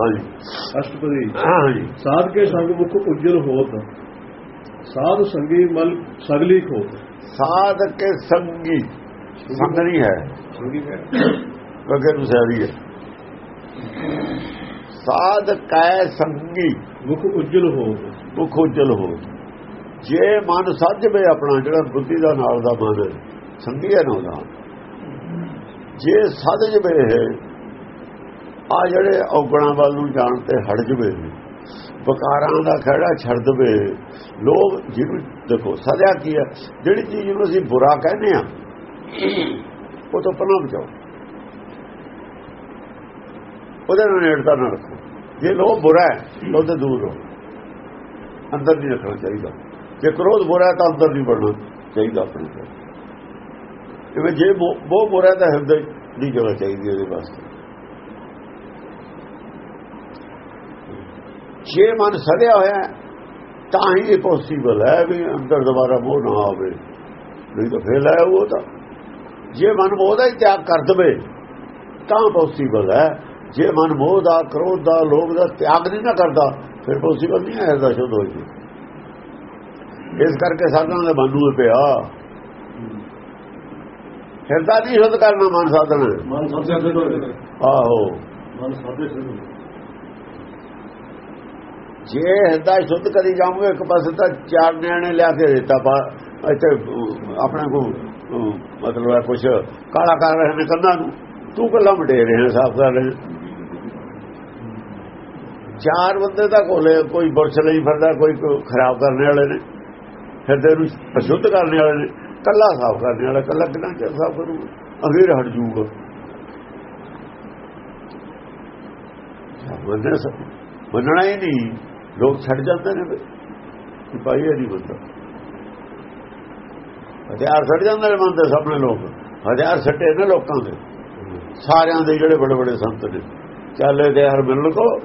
ਹਾਂਜੀ। ਅਸ਼ਟਪਦੀ। ਹਾਂਜੀ। ਸਾਧ ਕੇ ਸੰਗ ਮੁਖ ਉਜਲ ਹੋਤ। ਸਾਧ ਸੰਗੀ ਮਲ ਸਗਲੀ ਖੋਤ। ਸਾਧ ਕੇ ਸੰਗੀ। ਸੰਗ ਨਹੀਂ ਹੈ। ਸੰਗੀ ਹੈ। ਸਾਰੀ ਹੈ। ਸਾਧ ਕੈ ਸੰਗੀ। ਮੁਖ ਉਜਲ ਹੋਤ। ਮੁਖ ਉਜਲ ਹੋ ਜੇ ਮਨ ਸੱਜਵੇ ਆਪਣਾ ਜਿਹੜਾ ਬੁੱਧੀ ਦਾ ਨਾਲ ਦਾ ਮਨ ਹੈ, ਸੰਗੀ ਹੈ ਨਾ ਉਹਦਾ ਜੇ ਸੱਜ ਜਵੇ ਆ ਜਿਹੜੇ ਔਗਣਾ ਵੱਲ ਨੂੰ ਜਾਣ ਤੇ ਹਟ ਜਵੇ, ਵਕਾਰਾਂ ਦਾ ਖੜਾ ਛੱਡ ਦਵੇ ਲੋਕ ਜਿਹਨੂੰ ਦੇਖੋ, ਸਜ਼ਾ ਕੀ ਹੈ? ਜਿਹੜੀ ਚੀਜ਼ ਨੂੰ ਅਸੀਂ ਬੁਰਾ ਕਹਿੰਦੇ ਆ ਉਹ ਤੋਂ ਪਨਾਹ ਬਚਾਓ। ਉਹਦੇ ਨਾਲ ਨੇੜਤਾ ਨਾ ਰੱਖੋ। ਜੇ ਲੋਭ ਬੁਰਾ ਹੈ, ਤਾਂ ਉਹਦੇ ਦੂਰ ਰਹੋ। ਅੰਦਰ ਨਹੀਂ ਰੱਖਣਾ ਚਾਹੀਦਾ। ਜੇ ਕ੍ਰੋਧ ਬੁਰਾ ਹੈ, ਤਾਂ ਅੰਦਰ ਨਹੀਂ ਵੜਨਾ ਚਾਹੀਦਾ ਆਪਣੇ ਕੋਲ ਜਿਵੇਂ ਜੇ ਬਹੁਤ ਬੁਰਾ ਤਾਂ ਹਿਰਦੇ ਦੀ ਜਗ੍ਹਾ ਚਾਹੀਦੀ ਉਹਦੇ ਵਾਸਤੇ। ਜੇ ਮਨ ਸੜਿਆ ਹੋਇਆ ਤਾਂ ਹੀ ਇਹ ਪੋਸੀਬਲ ਹੈ ਵੀ ਅੰਦਰ ਦੁਬਾਰਾ ਮੋਹ ਨਾ ਆਵੇ। ਨਹੀਂ ਤਾਂ ਫੇਰ ਹੈ ਉਹ ਤਾਂ। ਜੇ ਮਨ ਮੋਹ ਦਾ ਹੀ ਤਿਆਗ ਕਰ ਦਵੇ ਤਾਂ ਪੋਸੀਬਲ ਹੈ। ਜੇ ਮਨ ਮੋਹ ਦਾ ਕ੍ਰੋਧ ਦਾ ਲੋਭ ਦਾ ਤਿਆਗ ਨਹੀਂ ਨਾ ਕਰਦਾ ਫਿਰ ਪੋਸੀਬਲ ਨਹੀਂ ਹੈ ਇਹਦਾ ਸ਼ੁੱਧ ਹੋਈ। ਇਸ ਕਰਕੇ ਸਾਧਨਾਂ ਦੇ ਇਹ ਪਿਆ। ਹਿਰਦਾ ਨਹੀਂ ਸ਼ੁੱਧ ਕਰਨਾ ਮਨ ਸਾਧਨ ਮਨ ਸਾਧੇ ਸਿਰ ਆਹੋ। ਮਨ ਸਾਧੇ ਸਿਰ ਜੇ ਹਿਰਦਾ ਸ਼ੁੱਧ ਕਰੀ ਜਾਓਗੇ ਇੱਕ ਪਾਸੇ ਤਾਂ ਚਾਰ ਨਿਆਣੇ ਲਿਆ ਕੇ ਦਿੱਤਾ ਪਾ ਇੱਥੇ ਅਹ, ਆਪਣੇ ਕੋ ਮਤਲਬ ਹੈ ਕੁਛ ਕਾਲਾ ਕਰ ਰਹੇ ਨੇ ਕੰਨਾਂ ਨੂੰ। ਤੂੰ ਕੱਲਾ ਮਡੇ ਰਹੇ ਸਾਫ਼ ਕਰ ਰਹੇ। ਚਾਰ ਬੰਦੇ ਤਾਂ ਕੋਲੇ ਕੋਈ ਬੁਰਸ਼ ਲਈ ਫਿਰਦਾ ਕੋਈ ਖਰਾਬ ਕਰਨ ਵਾਲੇ ਨੇ। ਹਿਰਦੇ ਨੂੰ ਅਸ਼ੁੱਧ ਕਰਨ ਵਾਲੇ ਨੇ। ਕੱਲਾ ਸਾਫ਼ ਕਰਨ ਵਾਲਾ ਕੱਲਾ ਕਿੰਨਾ ਚਿਰ ਸਾਫ਼ ਕਰੂ ਅਗੇਰ ਹਟ ਜੂਗਾ ਬੰਦੇ ਸਭ ਮੰਨਣਾ ਹੀ ਨਹੀਂ। ਲੋਕ ਛੱਡ ਜਾਂਦੇ ਨੇ ਵੀ ਕਿ ਭਾਈ ਇਹ ਨਹੀਂ ਬੰਦਾ। ਹਥਿਆਰ ਛੱਡ ਜਾਂਦੇ ਨੇ ਮੰਨਦੇ ਸਾਹਮਣੇ ਲੋਕ। ਹਥਿਆਰ ਛੱਡੇ ਨੇ ਲੋਕਾਂ ਦੇ। ਸਾਰਿਆਂ ਦੇ ਜਿਹੜੇ ਬੜੇ ਬੜੇ ਸੰਤ ਨੇ। ਚਾਲੇ ਦੇ ਹਰ ਮਿਲਣ ਕੋ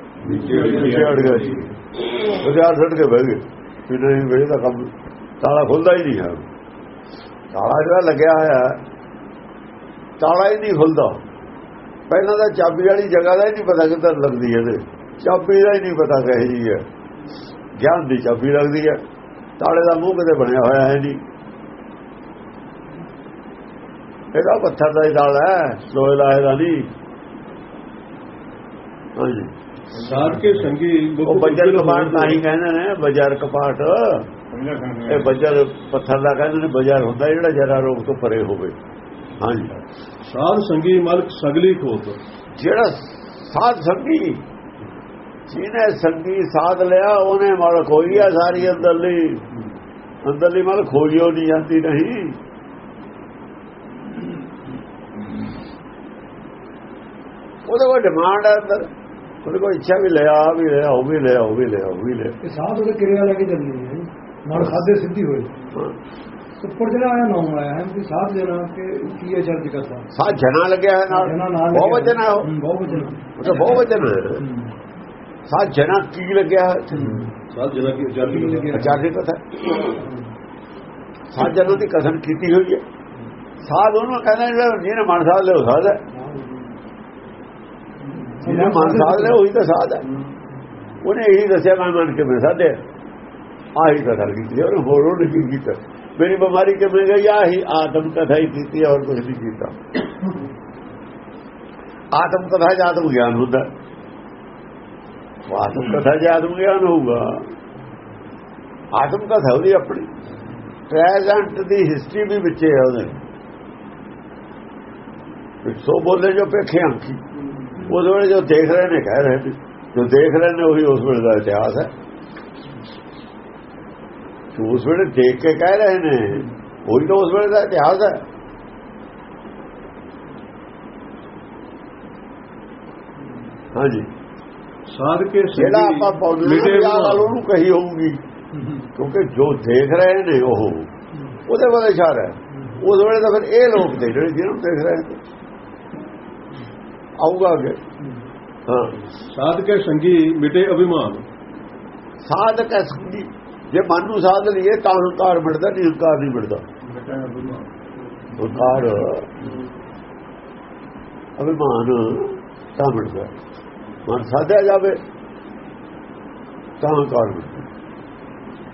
ਗਿਆ ਜੀ। ਹਥਿਆਰ ਛੱਡ ਕੇ ਬਹਿ ਗਏ। ਵੀ ਨਹੀਂ ਵੇਲੇ ਦਾ ਕੰਮ ਤਾਲਾ ਖੁੱਲਦਾ ਹੀ ਨਹੀਂ ਹੈ। ਤਾਲਾ ਜਿਹੜਾ ਲੱਗਿਆ ਹੋਇਆ ਤਾਲਾ ਹੀ ਨਹੀਂ ਖੁੱਲਦਾ। ਪਹਿਲਾਂ ਤਾਂ ਚਾਬੀ ਵਾਲੀ ਜਗ੍ਹਾ ਦਾ ਹੀ ਨਹੀਂ ਪਤਾ ਕਿੱਧਰ ਲੱਗਦੀ ਹੈ ਇਹਦੇ। ਚਾਬੀ ਦਾ ਹੀ ਨਹੀਂ ਪਤਾ ਕਹੇ ਜੀ ਹੈ। ਗਿਆਨ ਦੀ ਚਾਬੀ ਲੱਗਦੀ ਹੈ ਤਾਲੇ ਦਾ ਮੂੰਹ ਕਿਤੇ ਬਣਿਆ ਹੋਇਆ ਹੈ ਨਹੀਂ। ਇਹਦਾ ਪੱਥਰ ਦਾ ਹੀ ਤਾਲਾ ਹੈ ਲੋਹੇ ਦਾ ਨਹੀਂ। ਹਾਂਜੀ। ਸਾਧ ਕੇ ਸੰਗੀ ਉਹ ਬੱਜਰ ਕਪਾਟ। ਤਾਂ ਹੀ ਕਹਿੰਦੇ ਨੇ ਬਜ਼ਾਰ ਕਪਾਟ। ਇਹ ਬੱਜਰ ਪੱਥਰ ਦਾ ਕਹਿੰਦੇ ਨੇ ਬਜ਼ਾਰ ਹੁੰਦਾ ਜਿਹੜਾ ਜਰਾ ਰੋਗ ਤੋਂ ਪਰੇ ਹੋਵੇ। ਹਾਂਜੀ। ਸਾਧ ਸੰਗੀ ਮਲ ਸਗਲੀ ਖੋਤ। ਜਿਹੜਾ ਸਾਧ ਸੰਗੀ ਜਿਹਨੇ ਸੰਗੀ ਸਾਧ ਲਿਆ ਉਹਨੇ ਮਲ ਖੋਈ ਆ ਸਾਰੀ ਅੰਦਰਲੀ। ਅੰਦਰਲੀ ਮਲ ਖੋਈਓ ਨਹੀਂ ਜਾਂਦੀ ਨਹੀਂ। ਉਹਦੇ ਕੋਲ ਡਿਮਾਂਡ ਹੈ ਅੰਦਰ। ਉਹਦੇ ਕੋਲ ਇੱਛਾ ਵੀ ਲਿਆ ਵੀ ਲਿਆ ਉਹ ਵੀ ਲਿਆ ਉਹ ਵੀ ਲਿਆ ਉਹ ਵੀ ਲਿਆ। ਸਾਧ ਉਹਦੇ ਕਿਰਿਆ ਲੈ ਕੇ ਚੱਲਣੀ ਹੈ ਮਨ ਸਾਧੇ ਸਿੱਧੀ ਹੋਏ। ਹਾਂ। ਉੱਪਰ ਜਿਹੜਾ ਆਇਆ ਨਾਮ ਆਇਆ ਹੈ ਕਿ ਸਾਧ ਜਨਾ ਕਿ ਕੀ ਹੈ ਚਰਜ ਕਰਦਾ ਸਾਧ ਜਨਾ ਲੱਗਿਆ ਹੈ ਨਾਲ। ਨਾਲ ਬਹੁਤ ਵਚਨ ਹੈ ਉਹ। ਹਮ, ਬਹੁਤ ਵਚਨ ਉਹ ਤਾਂ ਬਹੁਤ ਵਚਨ ਹੈ। ਸਾਧ ਜਨਾ ਕੀ ਲੱਗਿਆ ਹੈ ਸਾਧ ਜਨਾ ਕੀ ਜਲ ਲੱਗਿਆ? ਆਚਾර්य ਕਥਾ ਸਾਧ ਜਨਾਂ ਦੀ ਕਥਨ ਕੀਤੀ ਹੋਈ ਹੈ। ਸਾਧ ਉਹਨੂੰ ਕਹਿੰਦੇ ਜਿਹਨੇ ਮਨ ਸਾਧ ਲਿਓ ਸਾਧ ਹੈ। ਜਿਹਨੇ ਮਨ ਸਾਧ ਲਿਆ ਉਹੀ ਤਾਂ ਸਾਧ ਹੈ। ਉਹਨੇ ਇਹੀ ਦੱਸਿਆ ਮੈਂ ਮਨ ਕੇ ਮੈਂ ਸਾਧਿਆ। ਆਹੀ ਕਥਾ ਕੀਤੀ ਉਹਨੇ ਹੋਰ ਉਹਨੇ ਕੀ ਕੀਤਾ? ਮੇਰੀ ਬਿਮਾਰੀ ਕਿਵੇਂ ਗਈ? ਆਹੀ ਆਤਮ ਕਥਾ ਹੀ ਕੀਤੀ ਔਰ ਕੁਝ ਨਹੀਂ ਕੀਤਾ। ਆਤਮ ਕਥਾ ਚ ਆਤਮ ਗਿਆਨ ਹੁੰਦਾ ਆਤਮ ਕਥਾ ਚ ਆਤਮ ਗਿਆਨ ਹੋਊਗਾ। ਆਤਮ ਕਥਾ ਉਹਦੀ ਆਪਣੀ। ਪ੍ਰੈਜ਼ੈਂਟ ਦੀ ਹਿਸਟਰੀ ਵੀ ਵਿੱਚ ਹੈ ਉਹਦੇ। ਸੋ ਬੋਲੇ ਜੋ ਪੇਖੇ ਅੰਕੀ ਉਸ ਵੇਲੇ ਜੋ ਦੇਖ ਰਹੇ ਨੇ, ਕਹਿ ਰਹੇ ਜੋ ਦੇਖ ਰਹੇ ਨੇ, ਉਹੀ ਉਸ ਵੇਲੇ ਦਾ ਇਤਿਹਾਸ ਹੈ। ਉਸ ਵੇਲੇ ਦੇਖ ਕੇ ਕਹਿ ਰਹੇ ਨੇ, ਉਹੀ ਤਾਂ ਉਸ ਵੇਲੇ ਦਾ ਇਤਿਹਾਸ ਹੈ। ਹਾਂਜੀ। ਸਾਧ ਕੇ ਜਿਹੜਾ ਆਪਾਂ ਨੂੰ ਗੱਲ ਉਹਨੂੰ ਕਹੀ ਹੋਊਗੀ ਕਿਉਂਕਿ ਜੋ ਦੇਖ ਰਹੇ ਨੇ ਉਹ ਉਹਦੇ ਵੱਲ ਇਸ਼ਾਰਾ ਹੈ। ਉਸ ਵੇਲੇ ਤਾਂ ਫਿਰ ਇਹ ਲੋਕ ਦੇ ਜਿਹੜੇ ਜਿਹਨੂੰ ਦੇਖ ਰਹੇ ਨੇ। ਆਊਗਾ ਅੱਗੇ। ਹਾਂ। ਸਾਧ ਕੇ ਸੰਗੀ ਮਿਟੇ ਅਭਿਮਾਨ। ਸਾਧਕ ਹੈ ਸੰਗੀ। ਜੇ ਮਨ ਨੂੰ ਸਾਧ ਲਈਏ ਤਾਂ ਹੰਕਾਰ ਮਿਟਦਾ ਨਹੀਂ ਹੰਕਾਰ ਨਹੀਂ ਮਿਟਦਾ। ਹੰਕਾਰ ਅਭਿਮਾਨ ਤਾਂ ਮਿਟਦਾ। ਮਨ ਸਾਧਿਆ ਜਾਵੇ ਤਾਂ ਕਾਰ ਮਿਟਦੀ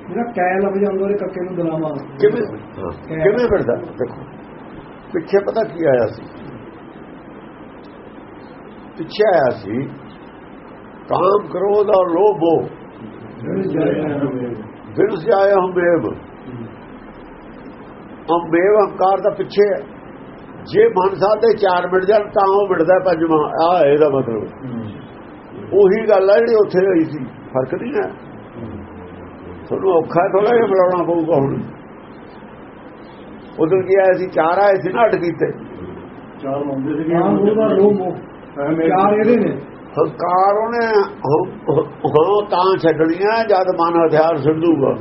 ਜਿਹੜਾ ਕੈ ਲੱਭ ਜਾਂਦਾ ਉਹਦੇ ਕੱਕੇ ਨੂੰ ਦਲਾਮਾ ਕਿਵੇਂ? ਕਿਵੇਂ ਫਿਰਦਾ? ਦੇਖੋ ਪਿੱਛੇ ਪਤਾ ਕੀ ਆਇਆ ਸੀ? ਪਿੱਛੇ ਆਇਆ ਸੀ ਕਾਮ ਕ੍ਰੋਧ ਔਰ ਲੋਭੋ। ਬਿਨ ਸਿਆਇਆ ਹਮੇਵ ਹਮੇਵ ਹੰਕਾਰ ਦਾ ਪਿੱਛੇ ਹੈ। ਜੇ ਮਨ ਸਾਹਿਬ ਦੇ ਮਿੰਟ ਜਾਣ ਤਾਂ ਉਹ ਮਿਟਦਾ ਪੰਜਵਾਂ। ਆ ਇਹਦਾ ਮਤਲਬ। ਉਹੀ ਗੱਲ ਹੈ ਜਿਹੜੀ ਉੱਥੇ ਹੋਈ ਸੀ। ਫ਼ਰਕ ਨਹੀਂ ਹੈ। ਤੁਹਾਨੂੰ ਔਖਾ ਥੋੜਾ ਜਿਹਾ ਬੁਲਾਉਣਾ ਪਊਗਾ ਹੁਣ। ਉਦੋਂ ਕੀ ਆਇਆ ਸੀ? ਚਾਰ ਆਏ ਸੀ ਨਾ ਅਟ ਕੀਤੇ। ਚਾਰ ਮੰਦੇ ਸੀ ਉਹਦਾ ਰੋਹ ਮੋਹ ਚਾਰ ਇਹਦੇ ਨੇ। ਹੰਕਾਰ ਉਹਨੇ ਹਾਂ ਤਾਂ ਛੱਡਣੀਆਂ ਜਦ ਮਨ ਹਥਿਆਰ ਛੱਡੂਗਾ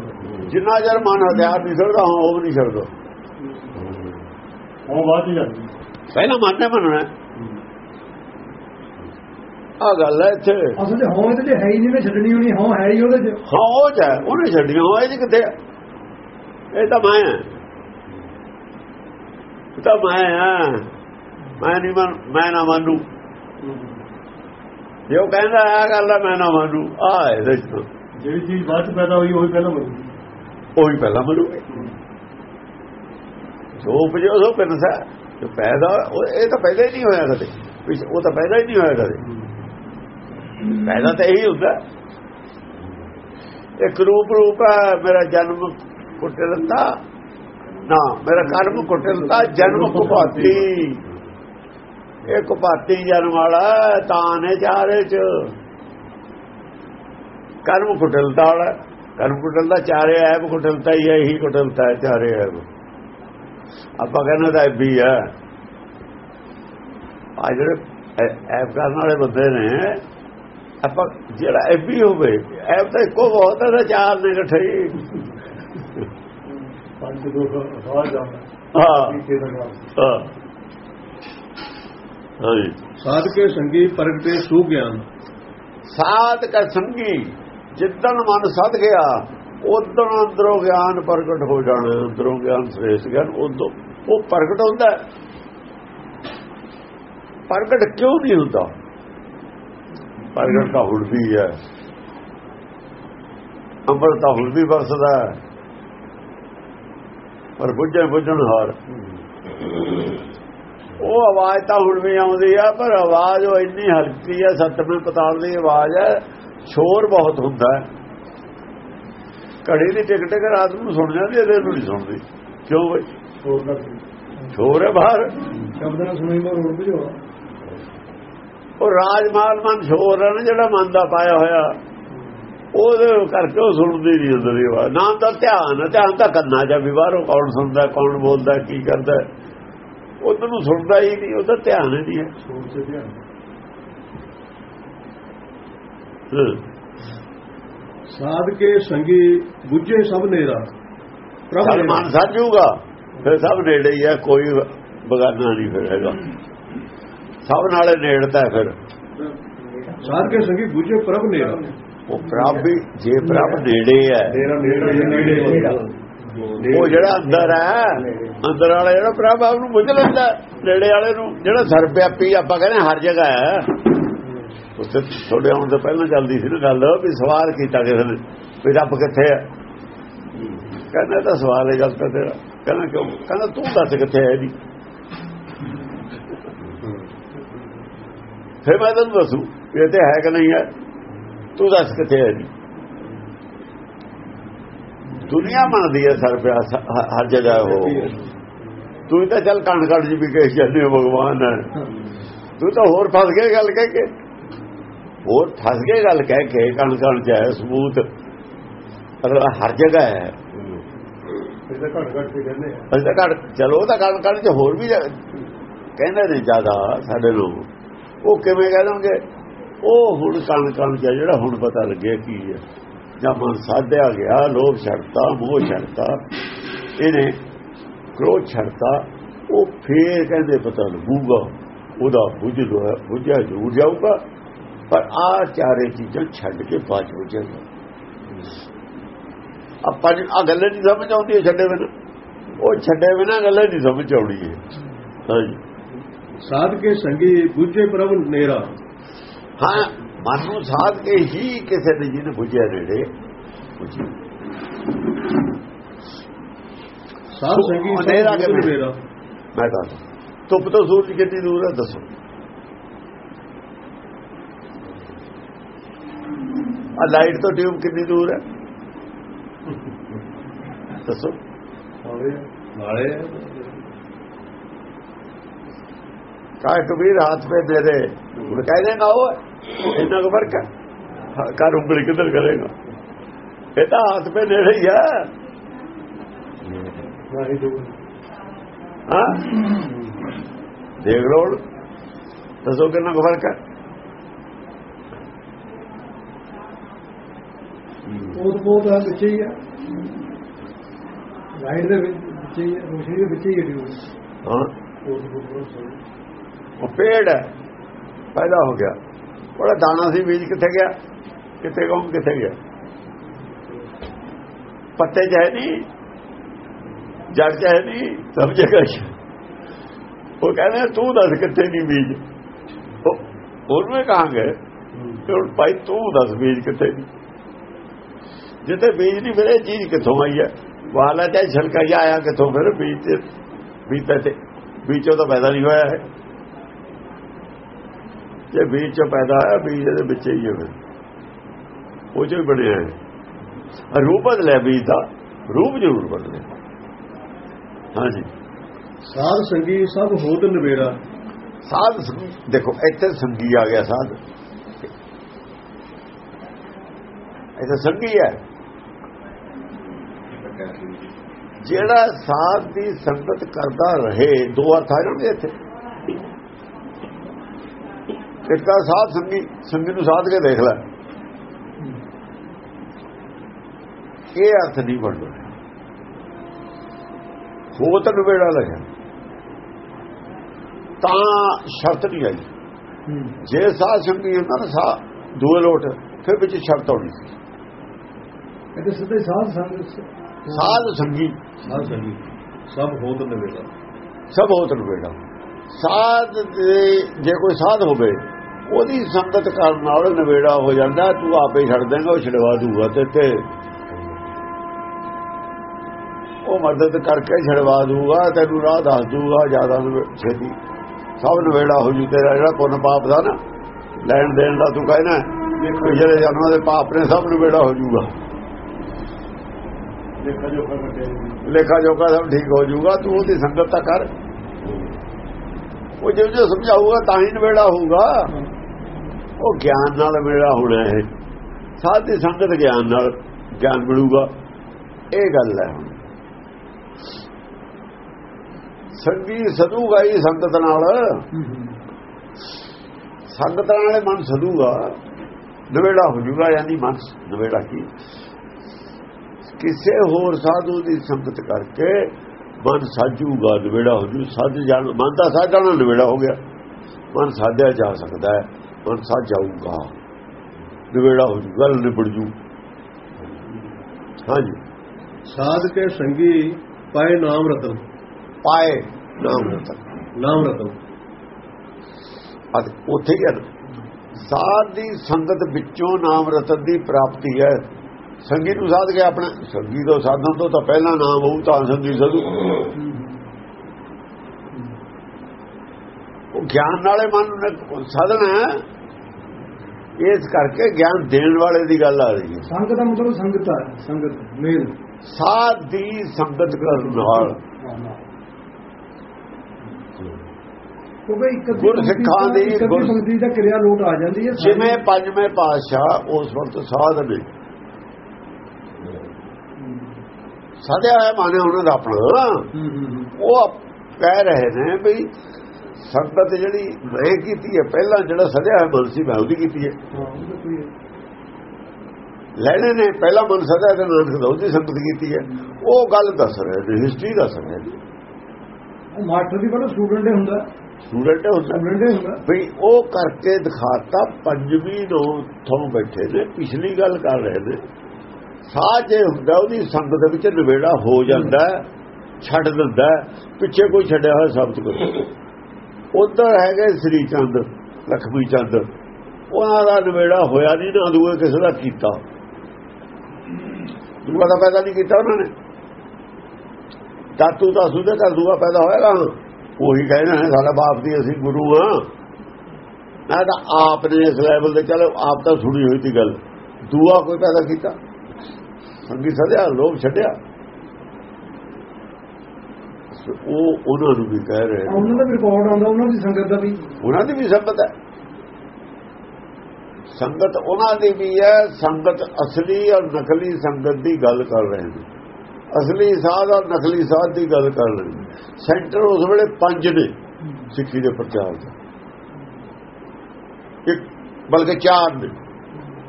ਜਿੰਨਾ ਜਰ ਮਨ ਹਥਿਆਰ ਨਹੀਂ ਛੱਡਦਾ ਹਾਂ ਉਹ ਵੀ ਨਹੀਂ ਛੱਡਦਾ। ਉਹ ਬਾਅਦ ਹੀ ਜਾਂਦੀ। ਪਹਿਲਾਂ ਮਨ ਨੇ ਮੰਨਣਾ। ਆ ਗੱਲ ਹੈ ਇੱਥੇ। ਅਸਲ ਤੇ ਹੋਂ ਇਹਦੇ ਚ ਹੈ ਹੀ ਨਹੀਂ ਨੇ ਛੱਡਣੀ ਹੋਣੀ ਹੋਂ ਹੈ ਹੀ ਉਹਦੇ ਚ। ਹਾਂ ਉਹ ਚ ਹੈ, ਉਹਨੇ ਛੱਡੀਆਂ ਹੋਏ ਜੀ ਕਿੱਥੇ? ਆ? ਇਹ ਤਾਂ ਮੈਂ ਹਾਂ। ਇਹ ਤਾਂ ਮੈਂ ਹਾਂ। ਮੈਂ ਨਹੀਂ ਮੰਨ ਮੈਂ ਨਾ ਮੰਨੂ। ਜੇ ਉਹ ਕਹਿੰਦਾ ਆ ਗੱਲ ਆ ਮੈਂ ਨਾ ਮੰਨੂ। ਆ ਇਹਦੇ ਚ ਤਾਂ। ਜਿਹੜੀ ਚੀਜ਼ ਬਾਅਦ ਚ ਪੈਦਾ ਹੋਈ ਉਹੀ ਪਹਿਲਾਂ ਬਣੀ ਉਹੀ ਪਹਿਲਾਂ ਮੰਨੂ। ਜੋ ਉਪਜੋ ਸੋ ਪਿੰਸਾ ਜੋ ਪੈਦਾ ਉਹ- ਇਹ ਤਾਂ ਪਹਿਲਾਂ ਹੀ ਨਹੀਂ ਹੋਇਆ ਕਦੇ। ਉਹ ਤਾਂ ਪਹਿਲਾਂ ਹੀ ਨਹੀਂ ਹੋਇਆ ਕਦੇ। ਪਹਿਲਾਂ ਤਾਂ ਇਹੀ ਹੁੰਦਾ। ਇੱਕ ਰੂਪ ਰੂਪ ਹੈ ਮੇਰਾ ਜਨਮ ਕੁਟਲਤਾ ਨਾ, ਮੇਰਾ ਕਰਮ ਕੁਟਲਤਾ ਜਨਮ ਕੁਪਾਤੀ। ਇਹ ਕੁਪਾਤੀ ਜਨਮ ਵਾਲਾ ਤਾਂ ਨੇ ਚਾਰੇ ਚ। ਕਰਮ ਕੁਟਲਤਾ ਵਾਲਾ, ਕਰਮ ਕੁੱਟਲਤਾ ਚਾਰੇ ਐਬ ਕੁਟਲਤਾ ਹੀ ਹੈ, ਇਹੀ ਕੁਟਲਤਾ ਹੈ, ਚਾਰੇ ਐਬ। ਆਪਾਂ ਕਹਿੰਦੇ ਤਾਂ ਐਬੀ ਹੈ। ਆ ਜਿਹੜੇ ਐ- ਐਬ ਕਰਨ ਵਾਲੇ ਬੰਦੇ ਨੇ ਆਪਾਂ ਜਿਹੜਾ ਐਬੀ ਹੋਵੇ ਐਬ ਤਾਂ ਇੱਕੋ ਬਹੁਤ ਹੈ ਚਾਰ ਨੇ ਇਕੱਠੇ ਪੰਜ ਦੋ ਹਾਂ। ਹਾਂ। ਹਾਂਜੀ। ਸਾਧਕੇ ਸੰਗੀ ਪ੍ਰਗਟੇ ਸੁਗਿਆਨ ਸਾਧ ਕਾ ਸੰਗੀ ਜਿੱਦਣ ਮਨ ਸੱਧ ਗਿਆ ਉਦੋਂ ਅੰਦਰੋਂ ਗਿਆਨ ਪ੍ਰਗਟ ਹੋ ਜਾਣਾ ਅੰਦਰੋਂ ਗਿਆਨ ਸ੍ਰੇਸ਼ਟ ਗਿਆਨ ਉਦੋਂ ਉਹ ਪ੍ਰਗਟ ਹੁੰਦਾ। ਪ੍ਰਗਟ ਕਿਉਂ ਨਹੀਂ ਹੁੰਦਾ? ਪ੍ਰਗਟ ਤਾਂ ਹੁਣ ਵੀ ਹੈ। ਅੰਮ੍ਰਿਤ ਤਾਂ ਹੁਣ ਵੀ ਵਰਸਦਾ ਹੈ। ਪਰ ਬੁੱਝੇ ਬੁੱਝਣ ਹਾਰ। ਉਹ ਆਵਾਜ਼ ਤਾਂ ਹੁਣ ਵੀ ਆਉਂਦੀ ਆ ਪਰ ਆਵਾਜ਼ ਉਹ ਇੰਨੀ ਹਲਕੀ ਹੈ ਸੱਤਵੇਂ ਪਤਾਲ ਦੀ ਆਵਾਜ਼ ਹੈ। ਸ਼ੋਰ ਬਹੁਤ ਹੁੰਦਾ ਹੈ। ਘੜੀ ਦੀ ਟਿਕ ਟਿਕ ਰਾਤ ਨੂੰ ਸੁਣ ਜਾਂਦੀ ਇਹਦੇ ਨੂੰ ਨਹੀਂ ਸੁਣਦੀ। ਕਿਉਂ ਬਈ? ਸ਼ੋਰ ਹੈ ਬਾਹਰ। ਸ਼ਬਦ ਨਾਲ ਸੁਣੀ ਮੋ ਰੋੜ ਭਜੋ ਉਹ ਰਾਜਮਾਲ ਮਨ ਸ਼ੋਰ ਹੈ ਨਾ ਜਿਹੜਾ ਮਨ ਦਾ ਪਾਇਆ ਹੋਇਆ। ਉਹਦੇ ਕਰਕੇ ਉਹ ਸੁਣਦੀ ਨਹੀਂ ਅੰਦਰ ਦੀ ਆਵਾਜ਼। ਨਾਮ ਦਾ ਧਿਆਨ ਹੈ ਧਿਆਨ ਤਾਂ ਕੰਨਾਂ ਜਾਂ ਵੀ ਬਾਹਰੋਂ ਕੌਣ ਸੁਣਦਾ ਕੌਣ ਬੋਲਦਾ ਕੀ ਕਰਦਾ। ਉਧਰ ਨੂੰ ਸੁਣਦਾ ਹੀ ਨਹੀਂ ਉਹਦਾ ਧਿਆਨ ਹੀ ਨਹੀਂ ਹੈ ਸੋਚ ਤੇ ਧਿਆਨ। ਹਾਂ। ਸਾਧਕੇ ਸੰਗੀ ਬੁੱਝੇ ਸਭ ਨੇਰਾ। ਪ੍ਰਭ। ਮਨ ਸਾਜੂਗਾ ਫਿਰ ਸਭ ਨੇੜੇ ਹੀ ਹੈ ਕੋਈ ਬਗਾਨਾ ਨਹੀਂ ਫਿਰ ਹੈਗਾ। ਸਭ ਨਾਲੇ ਨੇੜਤਾ ਹੈ ਫਿਰ। ਸਾਧਕੇ ਸੰਗੀ ਬੁੱਝੇ ਪ੍ਰਭ ਨੇਰਾ ਉਹ ਪ੍ਰਭ ਵੀ ਜੇ ਪ੍ਰਭ ਨੇੜੇ ਹੈ। ਨੇੜੇ ਨੇੜੇ ਉਹ ਜਿਹੜਾ ਅੰਦਰ ਹੈ ਅੰਦਰ ਵਾਲਾ ਜਿਹੜਾ ਪ੍ਰਭ ਆਪ ਨੂੰ ਬੁੱਝ ਲੈਂਦਾ ਨੇੜੇ ਵਾਲੇ ਨੂੰ ਜਿਹੜਾ ਸਰਵਿਆਪੀ ਆਪਾਂ ਕਹਿੰਦੇ ਹਰ ਜਗ੍ਹਾ ਹੈ। ਉੱਥੇ ਤੁਹਾਡੇ ਆਉਣ ਤੋਂ ਪਹਿਲਾਂ ਚੱਲਦੀ ਸੀ ਨਾ ਗੱਲ ਵੀ ਸਵਾਲ ਕੀਤਾ ਕਿਸੇ ਨੇ ਵੀ ਰੱਬ ਕਿੱਥੇ ਹੈ? ਕਹਿੰਦਾ ਤਾਂ ਸਵਾਲ ਹੈ ਗੱਲ ਤਾਂ ਤੇਰਾ। ਕਹਿੰਦਾ ਕਿਉਂ? ਕਹਿੰਦਾ ਤੂੰ ਦੱਸ ਕਿੱਥੇ ਹੈ ਜੀ ਫਿਰ ਮੈਂ ਤੈਨੂੰ ਦੱਸੂ ਇਹ ਤੇ ਹੈ ਕਿ ਨਹੀਂ ਹੈ। ਤੂੰ ਦੱਸ ਕਿੱਥੇ ਹੈ ਜੀ? ਦੁਨੀਆ ਮੰਨਦੀ ਹੈ ਸਰ ਪਿਆ ਸ- ਹ- ਹਰ ਜਗ੍ਹਾ ਹੋ ਤੂੰ ਤਾਂ ਚੱਲ ਕਣ ਕਣ ਜੀ ਵੀ ਕਹੀ ਜਾਂਦੇ ਹੋ ਭਗਵਾਨ ਹੈ ਤੂੰ ਤਾਂ ਹੋਰ ਫਸ ਗਿਆ ਗੱਲ ਕਹਿ ਕੇ। ਹੋਰ ਫਸ ਗਿਆ ਗੱਲ ਕਹਿ ਕੇ ਕਣ ਕਣ ਚ ਹੈ ਸਬੂਤ। ਹਰ ਜਗ੍ਹਾ ਹੈ। ਅਸੀਂ ਤਾਂ ਘੜ ਚਲੋ ਤਾਂ ਕਣ ਕਣ ਚ ਹੋਰ ਵੀ ਕਹਿੰਦੇ ਨੇ ਜ਼ਿਆਦਾ ਸਾਡੇ ਲੋਕ। ਉਹ ਕਿਵੇਂ ਕਹਿ ਦਾਂਗੇ ਉਹ ਹੁਣ ਕਣ ਕਣ ਚ ਜਿਹੜਾ ਹੁਣ ਪਤਾ ਲੱਗਿਆ ਕੀ ਹੈ ਜਾਂ ਮਨ ਸਾਧਿਆ ਗਿਆ, ਲੋਭ ਛੱਡਤਾ, ਮੋਹ ਛੱਡਤਾ, ਇਹਨੇ ਕ੍ਰੋਧ ਛੱਡਤਾ, ਉਹ ਫੇਰ ਕਹਿੰਦੇ ਪਤਾ ਲੱਗੂਗਾ, ਉਹਦਾ ਬੁੱਝ ਲੋ ਬੁੱਝਿਆ ਜ਼ਰੂਰ ਜਾਊਗਾ, ਪਰ ਆ ਚਾਰੇ ਚੀਜ਼ਾਂ ਛੱਡ ਕੇ ਬਾਅਦ ਵਿੱਚ ਜਾਊਗਾ ਆਪਾਂ ਨੂੰ ਆ ਗੱਲ ਨਹੀਂ ਸਮਝ ਆਉਂਦੀ ਛੱਡੇ ਬਿਨਾਂ। ਉਹ ਛੱਡੇ ਬਿਨਾਂ ਗੱਲ ਨਹੀਂ ਸਮਝ ਆਉਣੀ ਹੈ ਹਾਂਜੀ। ਸਾਧਕੇ ਸੰਗੀ ਬੁੱਝੇ ਪ੍ਰਭ ਨੇਰਾ ਹਾਂ ਮਨ ਨੂੰ ਸਾਧ ਕੇ ਹੀ ਕਿਸੇ ਨੇ ਜਿਹਨੇ ਪੁੱਛਿਆ ਨੇੜੇ ਪੁੱਛਿਆ ਸਾਧ ਸੰਗੀ ਸਭ ਹਨੇਰਾ ਹੋਤ ਕਿਵੇਂ? ਨਵੇਰਾ ਮੈਂ ਦੱਸ ਧੁੱਪ ਤੋਂ ਸੂਰਜ ਕਿੰਨੀ ਦੂਰ ਹੈ ਦੱਸੋ ਆ ਲਾਈਟ ਤੋਂ ਟਿਊਬ ਕਿੰਨੀ ਦੂਰ ਹੈ ਦੱਸੋ ਨਾਲੇ ਕਾਹ ਕਬੀਰ ਹੱਥ ਪੇ ਦੇ ਦੇ? ਉਹ ਕਹਿ ਦੇਗਾ ਉਹ ਇੰਨਾ ਕੁ ਫ਼ਰਕ ਹੈ? ਕਰ ਉਂਗਲੀ ਕਿੱਧਰ ਕਰੇਗਾ? ਇਹ ਤਾਂ ਹੱਥ ਪੇ ਨੇੜੇ ਹੀ ਹੈ। ਹਾਂ? ਦੇਖ ਲੋ ਹੁਣ। ਦੱਸੋ ਕਿੰਨਾ ਕੁ ਫ਼ਰਕ ਹੈ? ਉਹ ਬਹੁਤ ਹੈ ਵਿੱਚ ਹੀ ਹੈ। ਲਾਈਟ ਦੇ ਵਿੱਚ ਹੀ ਹੈ ਰੋਸ਼ਨੀ ਦੇ ਵਿੱਚ ਹੀ ਹੈ ਹਾਂ ਉਹ। ਬਹੁਤ ਉਹ ਪੇੜ ਹੈ, ਪੈਦਾ ਹੋ ਗਿਆ। ਉਹਦਾ ਦਾਣਾ ਸੀ, ਬੀਜ ਕਿੱਥੇ ਗਿਆ? ਕਿੱਥੇ ਕਹੂੰ ਕਿੱਥੇ ਗਿਆ? ਪੱਤੇ ਚ ਹੈ ਨਹੀਂ, ਜੜ ਚ ਨਹੀਂ, ਸਭ ਜਗ੍ਹਾ ਉਹ ਕਹਿੰਦੇ, ਤੂੰ ਦੱਸ ਕਿੱਥੇ ਨਹੀਂ ਬੀਜ? ਉਹ ਉਹਨੂੰ ਇਹ ਕਹਾਂਗੇ ਕਿ ਭਾਈ ਤੂੰ ਦੱਸ ਬੀਜ ਕਿੱਥੇ ਨਹੀਂ ਜਿੱਥੇ ਬੀਜ ਨਹੀਂ ਇਹ ਚੀਜ਼ ਕਿੱਥੋਂ ਆਈ ਹੈ? ਵਾਲਾ ਚਾਹੇ ਛਲਕਾ ਆਇਆ ਕਿੱਥੋਂ, ਫਿਰ ਬੀਜ ਤੇ ਬੀਜ ਤੇ ਬੀਜੋਂ ਤਾਂ ਪੈਦਾ ਨਹੀਂ ਹੋਇਆ ਹੈ ਜੇ ਬੀਜ ਚੋਂ ਪੈਦਾ ਹੋਇਆ ਬੀਜ ਦੇ ਵਿੱਚ ਹੀ ਹੈ ਫਿਰ ਉਹ ਜੋ ਬਣਿਆ ਹੈ ਰੂਪ ਬਦਲਿਆ ਬੀਜ ਦਾ। ਰੂਪ ਜ਼ਰੂਰ ਬਦਲਿਆ। ਹਾਂਜੀ। ਸਾਧ ਸੰਗੀ ਸਭ ਹੋਤ ਨਵੇਰਾ ਸਾਧ ਦੇਖੋ ਇੱਥੇ ਸੰਗੀ ਆ ਗਿਆ ਸਾਧ। ਇੱਥੇ ਸੰਗੀ ਹੈ। ਜਿਹੜਾ ਸਾਧ ਦੀ ਸੰਗਤ ਕਰਦਾ ਰਹੇ ਦੋ ਅਰਥ ਆ ਜਾਣਗੇ ਇੱਥੇ। ਇੱਕ ਤਾਂ ਸਾਧ ਸੰਗੀ ਸੰਗੀ ਨੂੰ ਸਾਧ ਕੇ ਦੇਖ ਲੈ। ਇਹ ਅਰਥ ਨਹੀਂ ਬਣਦਾ। ਹੋ ਤਾਂ ਨਵੇੜਾ ਲੱਗਿਆ ਤਾਂ ਸ਼ਰਤ ਨਹੀਂ ਆਈ। ਜੇ ਸਾਧ ਸੰਗੀ ਹੁੰਦਾ ਨਾ ਸਾ ਦੂਏ ਲੋਟ ਫਿਰ ਵਿੱਚ ਸ਼ਰਤ ਆਉਣੀ ਸੀ। ਇਹ ਤਾਂ ਸਿੱਧੇ ਸਾਧ ਸੰਗ ਸਾਧ ਸੰਗੀ। ਸਾਧ ਸੰਗੀ। ਸਭ ਹੋਤ ਨਵੇਰਾ ਸਭ ਹੋ ਨਵੇੜਾ। ਸਾਧ ਦੇ ਜੇ ਕੋਈ ਸਾਧ ਹੋਵੇ ਉਹਦੀ ਸੰਗਤ ਕਰਨ ਨਾਲ ਨਵੇੜਾ ਹੋ ਜਾਂਦਾ ਤੂੰ ਆਪੇ ਛੱਡ ਦੇਂਗਾ ਉਹ ਛਡਵਾ ਦੂਗਾ ਤੇ ਤੇ ਉਹ ਮਦਦ ਕਰਕੇ ਛਡਵਾ ਦੂਗਾ ਤੈਨੂੰ ਰਾਹ ਦੱਸ ਦੂਗਾ ਜ਼ਿਆਦਾ ਛੇਤੀ। ਸਭ ਨਵੇੜਾ ਹੋ ਜੂ ਤੇਰਾ ਜਿਹੜਾ ਪੁੰਨ ਪਾਪ ਦਾ ਨਾ ਲੈਣ ਦੇਣ ਦਾ ਤੂੰ ਕਹਿਣਾ ਪਿਛਲੇ ਜਨਮਾਂ ਦੇ ਪਾਪ ਨੇ ਸਭ ਨਵੇੜਾ ਹੋ ਜੂਗਾ। ਜੋ ਲੇਖਾ ਜੋਖਾ ਸਭ ਠੀਕ ਹੋ ਜਾਊਗਾ ਤੂੰ ਉਹਦੀ ਸੰਗਤ ਤਾਂ ਕਰ। ਉਹ ਜਿਉਂ ਸਮਝਾਊਗਾ ਤਾਂ ਹੀ ਨਵੇੜਾ ਹੋਊਗਾ। ਉਹ ਗਿਆਨ ਨਾਲ ਨਵੇੜਾ ਹੋਣਾ ਹੈ। ਸਾਧੀ ਸੰਗਤ ਗਿਆਨ ਨਾਲ ਗਿਆਨ ਮਿਲੂਗਾ। ਇਹ ਗੱਲ ਹੈ ਹੁਣ। ਸੰਗੀ ਸਦੂਗਾ ਹੀ ਸੰਗਤ ਨਾਲ। ਸੰਗਤ ਨਾਲ ਮਨ ਸਦੂਗਾ। ਨਵੇੜਾ ਹੋ ਜਾਊਗਾ ਯਾਨੀ ਮਨ ਨਵੇੜਾ ਕੀ? ਕਿਸੇ ਹੋਰ ਸਾਧੂ ਦੀ ਸੰਗਤ ਕਰਕੇ ਮਨ ਸਾਜੂਗਾ, ਨਵੇੜਾ ਹੋ ਜੂ। ਸਾਧ ਜਾਣ, ਮਨ ਦਾ ਸਾਜਣਾ ਨਵੇੜਾ ਹੋ ਗਿਆ। ਮਨ ਸਾਧਿਆ ਜਾ ਸਕਦਾ ਹੈ। ਮਨ ਸਾਜ ਜਾਊਗਾ। ਨਵੇੜਾ ਹੋ ਜੂ ਗੱਲ ਨਿਬੜ ਜੂ। ਹਾਂਜੀ। ਸਾਧ ਕੇ ਸੰਗੀ ਪਾਏ ਨਾਮ ਰਤਨ। ਪਾਏ ਨਾਮ ਰਤਨ। ਨਾਮ ਰਤਨ। ਅਤੇ ਉੱਥੇ ਹੀ ਸਾਧ ਦੀ ਸੰਗਤ ਵਿੱਚੋਂ ਨਾਮ ਰਤਨ ਦੀ ਪ੍ਰਾਪਤੀ ਹੈ। ਸੰਗੀ ਨੂੰ ਸਾਧ ਕੇ ਆਪਣਾ ਸੰਗੀ ਤੋਂ ਸਾਧਨ ਤੋਂ ਤਾਂ ਪਹਿਲਾਂ ਨਾਮ ਹੋਊ ਤਾਂ ਸੰਗੀ ਸਦੂ। ਉਹ ਗਿਆਨ ਨਾਲੇ ਮਨ ਨੂੰ ਸਾਧਨ ਹੈ। ਇਸ ਕਰਕੇ ਗਿਆਨ ਦੇਣ ਵਾਲੇ ਦੀ ਗੱਲ ਆ ਰਹੀ ਹੈ। ਸੰਗ ਦਾ ਮਤਲਬ ਸੰਗਤਾ ਹੈ ਸੰਗਤ ਮੇਲ। ਸਾਧ ਦੀ ਸੰਗਤ ਕਰਨ ਨਾਲ। ਕਿਉਂਕਿ ਗੁਰ ਸਿੱਖਾਂ ਦੀ ਗੁਰ- ਸੰਗਤੀ ਦਾ ਕਿਰਿਆ ਲੋਟ ਆ ਜਾਂਦੀ ਹੈ ਜਿਵੇਂ ਪੰਜਵੇਂ ਪਾਤਸ਼ਾਹ ਉਸ ਵਕਤ ਸਾਧ ਨੇ। ਸਾਧਿਆ ਹੋਇਆ ਮਾਨੇ ਉਹਨਾਂ ਦਾ ਆਪਣਾ। ਉਹ ਕਹਿ ਰਹੇ ਨੇ ਵੀ ਸੰਗਤ ਜਿਹੜੀ ਮੈਂ ਕੀਤੀ ਹੈ ਪਹਿਲਾਂ ਜਿਹੜਾ ਸਦਿਆ ਹੋਇਆ ਮਨ ਸੀ ਮੈਂ ਉਹਦੀ ਕੀਤੀ ਹੈ। ਹਾਂ ਕੋਈ ਲੈਣੇ ਨੇ ਪਹਿਲਾਂ ਮਨ ਸਦਿਆ ਤੇ ਨਾਨਕ ਦਾ ਉਹਦੀ ਸੰਗਤ ਕੀਤੀ ਹੈ। ਉਹ ਗੱਲ ਦੱਸ ਰਹੇ ਨੇ ਹਿਸਟਰੀ ਦੱਸ ਰਹੇ ਨੇ। ਉਹ ਮਾਸਟਰ ਦੀ ਬੜਾ ਸਟੂਡੈਂਟ ਹੁੰਦਾ। ਸਟੂਡੈਂਟ ਹੁੰਦਾ। ਹੀ ਵੀ ਉਹ ਕਰਕੇ ਦਿਖਾਤਾ ਪੰਜਵੀਂ ਨੂੰ ਤੋਂ ਬੈਠੇ ਨੇ ਪਿਛਲੀ ਗੱਲ ਕਰ ਰਹੇ ਨੇ। ਸਾਹ ਜੇ ਹੁੰਦਾ ਉਹਦੀ ਸੰਗਤ ਵਿੱਚ ਨਵੇੜਾ ਹੋ ਜਾਂਦਾ ਹੈ, ਛੱਡ ਦਿੰਦਾ ਹੈ, ਪਿੱਛੇ ਕੋਈ ਛੱਡਿਆ ਹੋਇਆ ਸ਼ਬਦ ਕਰੋ ਉਧਰ ਹੈਗੇ ਸ੍ਰੀ ਚੰਦ, ਲਖਮੀ ਚੰਦ। ਉਹਨਾਂ ਦਾ ਨਵੇੜਾ ਹੋਇਆ ਨਹੀਂ ਨਾ ਦੂਏ ਕਿਸੇ ਦਾ ਕੀਤਾ। ਦੂਆ ਦਾ ਪੈਦਾ ਨਹੀਂ ਕੀਤਾ ਉਹਨਾਂ ਨੇ। ਦਾਤੂ ਦਾ ਸੁਦੇ ਕਰ ਦੂਆ ਪੈਦਾ ਹੋਏਗਾ ਉਹੀ ਕਹਿੰਦੇ ਨੇ, ਸਾਡਾ ਬਾਪ ਦੀ ਅਸੀਂ ਗੁਰੂ ਆ ਨਾ ਤਾਂ ਆਪ ਨੇ ਇਸ ਲੈਵਲ ਤੇ ਚਲੋ, ਆਪ ਤਾਂ ਸੁਣੀ ਹੋਈ ਸੀ ਗੱਲ। ਦੂਆ ਕੋਈ ਪੈਦਾ ਕੀਤਾ? ਸੰਗੀ ਸਦਿਆ ਲੋਭ ਛੱਡਿਆ। ਉਹ ਉਹਨਾਂ ਨੂੰ ਵੀ ਕਹਿ ਰਹੇ। ਉਹਨਾਂ ਦਾ ਰਿਕਾਰਡ ਆਉਂਦਾ ਉਹਨਾਂ ਦੀ ਸੰਗਤ ਦਾ ਵੀ। ਉਹਨਾਂ ਦੀ ਵੀ ਸੰਗਤ ਹੈ। ਸੰਗਤ ਉਹਨਾਂ ਦੀ ਵੀ ਹੈ ਸੰਗਤ ਅਸਲੀ ਔਰ ਨਕਲੀ ਸੰਗਤ ਦੀ ਗੱਲ ਕਰ ਰਹੇ ਨੇ। ਅਸਲੀ ਸਾਧ ਔਰ ਨਕਲੀ ਸਾਧ ਦੀ ਗੱਲ ਕਰ ਰਹੇ ਨੇ। ਸੈਂਟਰ ਉਸ ਵੇਲੇ ਪੰਜ ਨੇ ਸਿੱਖੀ ਦੇ ਪ੍ਰਚਾਰ ਦੇ ਇੱਕ ਬਲਕਿ ਚਾਰ ਨੇ।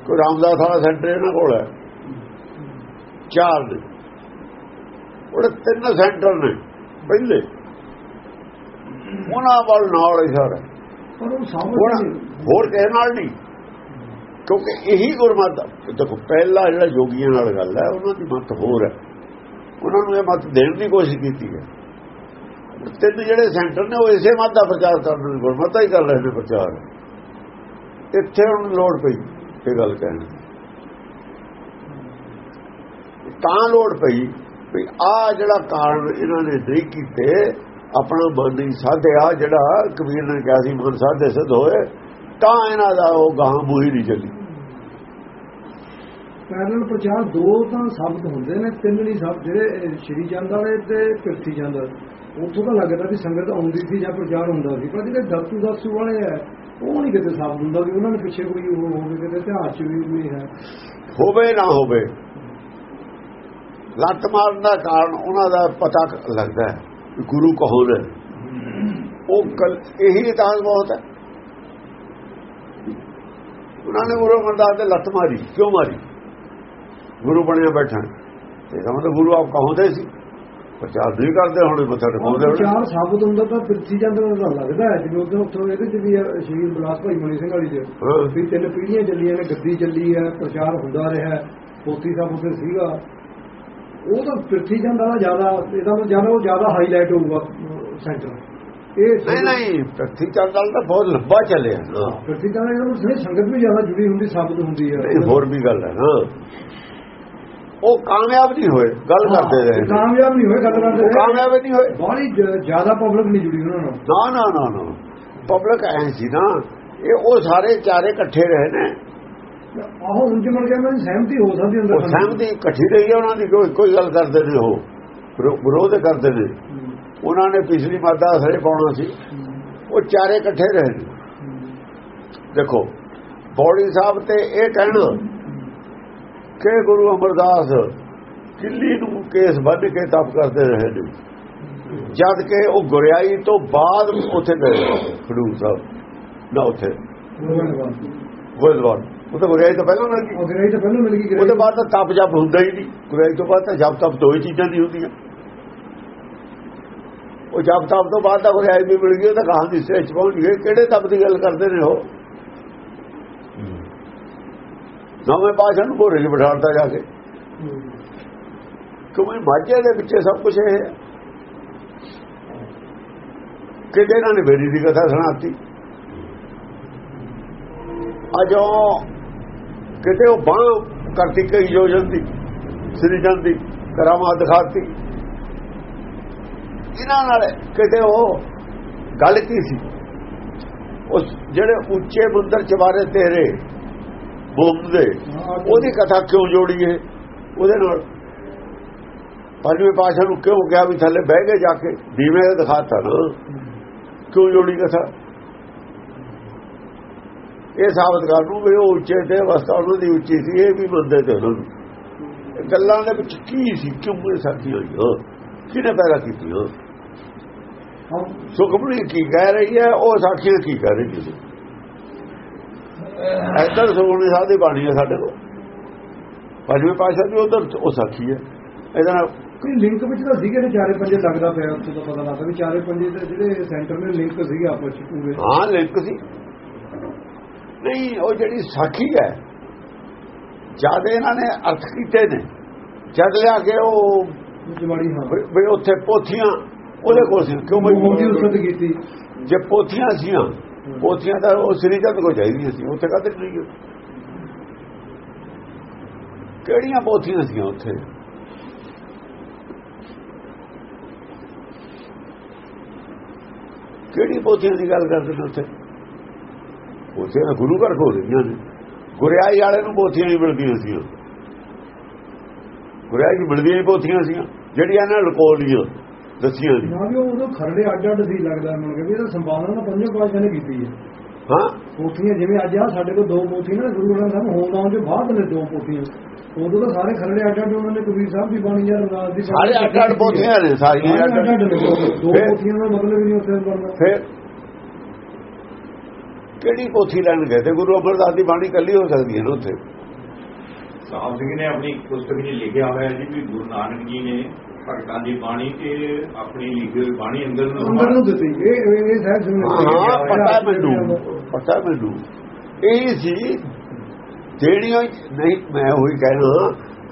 ਕੋਈ ਰਾਮਦਾਸ ਵਾਲਾ ਸੈਂਟਰ ਇਹਨਾਂ ਕੋਲ ਹੈ। ਚਾਰ ਨੇ। ਉਹਦੇ ਤਿੰਨ ਸੈਂਟਰ ਨੇ। ਪਹਿਲੇ। ਉਹਨਾਂ ਵੱਲ ਨਾਲ ਇਸ਼ਾਰਾ ਹੋਰ ਕਿਸੇ ਨਾਲ ਨਹੀਂ। ਕਿਉਂਕਿ ਇਹੀ ਗੁਰਮਤ ਦੇਖੋ ਪਹਿਲਾ ਜਿਹੜਾ ਜੋਗੀਆਂ ਨਾਲ ਗੱਲ ਹੈ ਉਹਨਾਂ ਦੀ ਮਤ ਹੋਰ ਹੈ। ਉਹਨਾਂ ਨੂੰ ਇਹ ਮਤ ਦੇਣ ਦੀ ਕੋਸ਼ਿਸ਼ ਕੀਤੀ ਹੈ। ਤਿੰਨ ਜਿਹੜੇ ਸੈਂਟਰ ਨੇ ਉਹ ਇਸੇ ਮਤ ਦਾ ਪ੍ਰਚਾਰ ਕਰਨ ਦੀ ਗੁਰਮਤਿ ਹੀ ਕਰ ਰਹੇ ਨੇ ਪ੍ਰਚਾਰ ਇੱਥੇ ਹੁਣ ਲੋੜ ਪਈ ਇਹ ਗੱਲ ਕਹਿਣ ਤਾਂ ਲੋੜ ਪਈ ਵੀ ਆ ਜਿਹੜਾ ਕਾਰਨ ਇਹਨਾਂ ਨੇ ਨਹੀਂ ਕੀਤੇ ਆਪਣਾ ਮਨ ਨਹੀਂ ਸਾਧਿਆ ਜਿਹੜਾ ਕਬੀਰ ਨੇ ਕਿਹਾ ਸੀ ਮਨ ਸਾਧੇ ਸਿੱਧ ਹੋਏ ਤਾਂ ਇਹਨਾਂ ਦਾ ਉਹ ਗਾਂ ਮੂਹੀ ਨਹੀਂ ਚੱਲੀ। ਪੈਰਲ ਪ੍ਰਚਾਰ ਦੋ ਤਾਂ ਸ਼ਬਦ ਹੁੰਦੇ ਨੇ ਤਿੰਨ ਨਹੀਂ ਸ਼ਬਦ ਜਿਹੜੇ ਸ਼੍ਰੀ ਚੰਦ ਵਾਲੇ ਤੇ ਪਿਰਥੀ ਚੰਦ ਉੱਥੋਂ ਤਾਂ ਲੱਗਦਾ ਵੀ ਸੰਗਤ ਆਉਂਦੀ ਸੀ ਜਾਂ ਪ੍ਰਚਾਰ ਹੁੰਦਾ ਸੀ ਪਰ ਜਿਹੜੇ ਦਸਤੂ ਦਸਤੂ ਵਾਲੇ ਆ ਉਹ ਨਹੀਂ ਕਿਤੇ ਸ਼ਬਦ ਹੁੰਦਾ ਵੀ ਉਹਨਾਂ ਨੇ ਪਿੱਛੇ ਕੋਈ ਉਹ ਹੋਵੇ ਕਿਤੇ ਇਤਿਹਾਸ ਚ ਵੀ ਕੋਈ ਹੈ। ਹੋਵੇ ਨਾ ਹੋਵੇ ਲੱਤ ਮਾਰਨ ਦਾ ਕਾਰਨ ਉਹਨਾਂ ਦਾ ਪਤਾ ਲੱਗਦਾ ਹੈ ਗੁਰੂ ਕੌਣ ਹੈ। ਉਹ ਕਲ ਇਹੀ ਇਤਿਹਾਸ ਬਹੁਤ ਹੈ। ਉਹਨਾਂ ਨੇ ਗੁਰੂ ਅਮਰਦਾਸ ਦੇ ਲੱਤ ਮਾਰੀ। ਕਿਉਂ ਮਾਰੀ? ਗੁਰੂ ਬਣਿਆ ਬੈਠਾ ਤੇ ਇਹਦਾ ਮਤਲਬ ਗੁਰੂ ਆਪ ਕਹੋਂਦੇ ਸੀ। ਪ੍ਰਚਾਰ ਨਹੀਂ ਕਰਦੇ ਹੁਣ ਮੱਥਾ ਟਿਕਾਉਂਦੇ ਹੁਣ ਪ੍ਰਚਾਰ ਸ਼ਬਦ ਹੁੰਦਾ ਤਾਂ ਪਿਰਥੀ ਚੰਦ ਤਾਂ ਲੱਗਦਾ ਜਿਵੇਂ ਉੱਥੇ ਉੱਥੋਂ ਇਹਦੇ ਚ ਵੀ ਸ਼ਹੀਦ ਬਲਾਸ ਭਾਈ ਮਨੀ ਸਿੰਘ ਵਾਲੀ ਹਾਂ। ਵੀ ਤਿੰਨ ਪੀੜ੍ਹੀਆਂ ਚੱਲੀਆਂ ਨੇ ਗੱਦੀ ਚੱਲੀ ਹੈ ਪ੍ਰਚਾਰ ਹੁੰਦਾ ਰਿਹਾ ਪੋਤੀ ਸਾਹਿਬ ਉੱਥੇ ਸੀਗਾ। ਉਹ ਤਾਂ ਪਿਰਥੀ ਚੰਦ ਵਾਲਾ ਜ਼ਿਆਦਾ ਇਹਦਾ ਤਾਂ ਜ਼ਿਆਦਾ ਉਹ ਜ਼ਿਆਦਾ ਹਾਈਲਾਈਟ ਹੋਊਗਾ ਸੈਂਟਰ ਇਹ ਨਹੀਂ ਨਹੀਂ ਪ੍ਰਤੀ ਚੰਦਲ ਤਾਂ ਬਹੁਤ ਲੰਬਾ ਚੱਲਿਆ। ਨਾ ਪਿਰਥੀ ਚੰਦ ਇਹਦਾ ਮਤਲਬ ਸੰਗਤ ਵੀ ਜ਼ਿਆਦਾ ਜੁੜੀ ਹੁੰਦੀ ਸਾਬਤ ਹੁੰਦੀ ਹੈ ਇਹ ਹੋਰ ਵੀ ਗੱਲ ਹੈ ਨਾ। ਉਹ ਕਾਮਯਾਬ ਨਹੀਂ ਹੋਏ ਗੱਲ ਕਰਦੇ ਰਹੇ। ਨੇ। ਕਾਮਯਾਬ ਨਹੀਂ ਹੋਏ ਗੱਲ ਕਰਦੇ ਰਹੇ। ਕਾਮਯਾਬ ਹੀ ਨਹੀਂ ਹੋਏ। ਬਾਹਲੀ ਜ- ਜ਼ਿਆਦਾ ਪਬਲਿਕ ਨਹੀਂ ਜੁੜੀ ਉਹਨਾਂ ਨਾਲ ਨਾ ਨਾ ਨਾ ਨਾ। ਪਬਲਿਕ ਐ ਸੀ ਨਾ ਇਹ ਉਹ ਸਾਰੇ ਚਾਰੇ ਇਕੱਠੇ ਰਹੇ ਨੇ। ਆਹੋ ਸਹਿਮਤੀ ਹੋ ਸਕਦੀ ਉਹ ਅੰਦਰ ਸਹਿਮਤੀ ਇਕੱਠੀ ਰਹੀ ਹੈ ਉਹਨਾਂ ਦੀ ਕੋਈ ਕੋਈ ਗੱਲ ਕਰਦੇ ਨੇ ਉਹ। ਵਿਰੋ- ਵਿਰੋਧ ਕਰਦੇ ਨੇ। ਉਹਨਾਂ ਨੇ ਪਿਛਲੀ ਮਾਦਾ ਅਸਰੇ ਪਾਉਣਾ ਸੀ। ਉਹ ਚਾਰੇ ਇਕੱਠੇ ਰਹੇ ਦੇਖੋ ਬੌੜੀ ਸਾਹਿਬ ਤੇ ਇਹ ਕਹਿਣਾ ਕਿ ਗੁਰੂ ਅਮਰਦਾਸ ਕਿੱਲੀ ਨੂੰ ਕੇਸ ਬੰਨ ਕੇ ਤਪ ਕਰਦੇ ਰਹੇ ਨੇ। ਜਦ ਕਿ ਉਹ ਗੁਰਿਆਈ ਤੋਂ ਬਾਅਦ ਉੱਥੇ ਗਏ ਖਡੂਰ ਸਾਹਿਬ। ਨਾ ਉੱਥੇ। ਗੋਇਲਵਾਲ ਉਹ ਤਾਂ ਗੁਰਿਆਈ ਤੋਂ ਪਹਿਲਾਂ ਮਿਲ ਗਈ। ਗ੍ਰਹਿ ਤਾਂ ਪਹਿਲਾਂ ਮਿਲ ਗਈ ਉਹਦੇ ਬਾਅਦ ਤਾਂ ਤਪ ਜਪ ਹੁੰਦਾ ਹੀ ਨਹੀਂ। ਗੁਰਿਆਈ ਤੋਂ ਬਾਅਦ ਤਾਂ ਜਪ ਤਪ ਦੋ ਹੀ ਚੀਜ਼ਾਂ ਨਹੀਂ ਹੁੰਦੀਆਂ। ਉਹ ਜਪ ਤਪ ਤੋਂ ਬਾਅਦ ਤਾਂ ਗੁਰਿਆਈ ਵੀ ਮਿਲ ਗਈ ਉਹ ਤਾਂ ਕਹਾਂ ਦੀ ਸਟੇਜ ਪਹੁੰਚ ਗਏ ਕਿਹੜੇ ਤਪ ਦੀ ਗੱਲ ਕਰਦੇ ਨੇ ਉਹ? ਨਵੇਂ ਪਾਸ਼ਾ ਨੂੰ ਭੋਰੇ 'ਚ ਬਿਠਾਉਂਦਾ ਜਾ ਕੇ। ਕਿਉਂਕਿ ਮਾਝੇ ਦੇ ਵਿੱਚ ਸਭ ਕੁਝ ਇਹ ਹੈ। ਕਿਤੇ ਇਹਨਾਂ ਨੇ ਬੇਰੀ ਦੀ ਕਥਾ ਸੁਣਾਤੀ? ਅਜੋ ਕਿਤੇ ਉਹ ਬਾਹ ਕਰਤੀ, ਕਈ ਯੋਜਨ ਦੀ ਸ੍ਰੀ ਚੰਦ ਦੀ ਕਰਾਮਾਤ ਦਿਖਾਤੀ। ਇਹਨਾਂ ਨਾਲ ਕਿਤੇ ਉਹ ਗੱਲ ਕੀ ਸੀ? ਉਸ ਜਿਹੜੇ ਉੱਚੇ ਮੰਦਰ ਚਵਾਰੇ ਤੇਰੇ ਬੋਮ ਦੇ, ਉਹਦੀ ਕਥਾ ਕਿਉਂ ਜੋੜੀਏ ਉਹਦੇ ਨਾਲ ਪੰਜਵੇਂ ਪਾਸ਼ਾ ਨੂੰ ਕਿਉਂ ਕਿਹਾ ਵੀ ਥੱਲੇ ਬਹਿ ਕੇ ਜਾ ਕੇ? ਦੀਵੇਂ ਦੇ ਦਿਖਾਤਾ ਨਾ। ਕਿਉਂ ਜੋੜੀ ਕਥਾ? ਇਹ ਸਾਬਤ ਕਰ ਨੂੰ ਵੀ ਉਹ ਉੱਚੇ ਤੇ ਅਵਸਥਾ ਉਹਨਾਂ ਦੀ ਉੱਚੀ ਸੀ ਇਹ ਵੀ ਬੰਦੇ ਤੇ ਉਹਨਾਂ ਗੱਲਾਂ ਦੇ ਵਿੱਚ ਕੀ ਸੀ? ਕਿਉਂ ਇਹ ਸਾਥੀ ਹੋਈ ਹੋ? ਕਿਹਨੇ ਪੈਦਾ ਕੀਤੀ ਹੋ? ਸੁਖਮਣੀ ਕੀ ਕਹਿ ਰਹੀ ਹੈ? ਉਹ ਸਾਖੀਆਂ ਕੀ ਕਹਿ ਰਹੀ ਸੀ? ਇੱਧਰ ਸੁਖਮਣੀ ਸਾਹਿਬ ਦੀ ਬਾਣੀ ਹੈ ਸਾਡੇ ਕੋਲ। ਪੰਜਵੇਂ ਪਾਸ਼ਾ ਦੀ ਉਧਰ ਉਹ ਸਾਖੀ ਹੈ। ਇਹਦਾ ਕੋਈ ਲਿੰਕ ਵਿੱਚ ਤਾਂ ਸੀਗੇ ਨੇ ਚਾਰੇ ਪੰਜੇ ਲੱਗਦਾ ਪਿਆ ਉੱਥੇ ਤਾਂ ਪਤਾ ਲੱਗਦਾ ਵੀ ਚਾਰੇ ਪੰਜੇ ਜਿਹੜੇ ਸੈਂਟਰ ਨੇ ਲਿੰਕ ਸੀਗੇ ਆਪਸ ਵਿੱਚ ਪੂਰੇ। ਹਾਂ ਲਿੰਕ ਸੀ। ਨਹੀਂ ਉਹ ਜਿਹੜੀ ਸਾਖੀ ਹੈ ਜਦ ਇਹਨਾਂ ਨੇ ਅਰਥ ਕੀਤੇ ਨੇ ਜਦ ਲਿਆ ਕੇ ਉਹ ਜਵਾੜੀ ਹਾਂ। ਵੀ ਉੱਥੇ ਪੋਥੀਆਂ ਉਹਦੇ ਕੋਲ ਸੀ। ਕਿਉਂ ਮੋਦੀ ਬਈ ਉਸਤ ਕੀਤੀ। ਜੇ ਪੋਥੀਆਂ ਸੀਆਂ ਪੋਥੀਆਂ ਤਾਂ ਉਹ ਸ੍ਰੀ ਚੰਦ ਕੋ ਚਾਹੀਦੀਆਂ ਸੀ ਉੱਥੇ ਕਾਹਦੇ ਗਏ ਕਿਹੜੀਆਂ ਪੋਥੀਆਂ ਸੀ ਉੱਥੇ? ਕਿਹੜੀ ਪੋਥੀਆਂ ਦੀ ਗੱਲ ਕਰਦੇ ਨੇ ਉੱਥੇ? ਉੱਥੇ ਗੁਰੂ ਘਰ ਖੋਲ ਰਹੀਆਂ ਨੇ। ਗੁਰਿਆਈ ਵਾਲੇ ਨੂੰ ਪੋਥੀਆਂ ਨਹੀਂ ਮਿਲਦੀਆਂ ਸੀ ਗੁਰਿਆਈ ਨੂੰ ਮਿਲਦੀਆਂ ਹੀ ਪੋਥੀਆਂ ਸੀ ਜਿਹੜੀਆਂ ਇਹਨਾਂ ਲਕੋਲ ਲੀਆਂ ਦੱਸੀਆਂ ਸੀ। ਨਾ ਵੀ ਉਹ ਉਦੋਂ ਖਰੜੇ ਅੱਡ ਅੱਡ ਸੀ ਲੱਗਦਾ ਮੈਨੂੰ ਕਿ ਇਹਦਾ ਤਾਂ ਪੰਜਵੇਂ ਪਾਤਸ਼ਾਹ ਨੇ ਕੀਤੀ ਹੈ। ਹਾਂ? ਪੋਥੀਆਂ ਜਿਵੇਂ ਅੱਜ ਆ ਸਾਡੇ ਕੋਲ ਦੋ ਪੋਥੀਆਂ ਨੇ ਗੁਰੂ ਗ੍ਰੰਥ ਸਾਹਿਬ ਹੋਣ ਆਉਣ ਦੇ ਬਾਅਦ ਨੇ ਦੋ ਪੋਥੀਆਂ। ਉਦੋਂ ਤਾਂ ਸਾਰੇ ਖਰੜੇ ਅੱਡ ਅੱਡ ਉਹਨਾਂ ਨੇ ਕਬੀਰ ਸਾਹਿਬ ਦੀ ਬਾਣੀ ਜਾਂ ਰਵਾਜ ਦੀ ਸਾਰੇ ਅੱਡ ਅੱਡ ਪੋਥੀਆਂ ਨੇ ਸਾਰੀਆਂ ਸਾਰੇ ਅੱਡ ਅੱਡ ਦੋ ਪੋਥੀਆਂ ਦਾ ਮਤਲਬ ਹੀ ਨਹੀਂ ਉੱਥੇ ਬਣਦਾ। ਫਿਰ ਕਿਹੜੀ ਪੋਥੀ ਲੈਣ ਗਏ ਤੇ ਗੁਰੂ ਅਮਰਦਾਸ ਦੀ ਬਾਣੀ ਕੱਲੀ ਹੋ ਸਕਦੀ ਹੈ ਨਾ ਉੱਥੇ? ਸਾਹਿਬ ਸਿੰਘ ਨੇ ਆਪਣੀ ਪੁਸਤਕ ਵਿੱਚ ਲਿਖਿਆ ਹੋਇਆ ਜੀ ਵੀ ਗੁਰੂ ਨਾਨਕ ਜੀ ਨੇ ਭਗਤਾਂ ਦੀ ਬਾਣੀ ਤੇ ਆਪਣੀ ਲਿਖੀ ਹੋਈ ਬਾਣੀ ਅੰਦਰ ਨੂੰ ਅੰਦਰ ਨੂੰ ਦਿੱਤੀ। ਇਹ ਇਹ ਇਹ ਸਾਹਿਬ ਨੇ ਹਾਂ ਪਤਾ ਮੈਨੂੰ ਪਤਾ ਮੈਨੂੰ। ਇਹ ਸੀ ਜਿਹੜੀਆਂ ਨਹੀਂ ਮੈਂ ਉਹੀ ਕਹਿਣਾ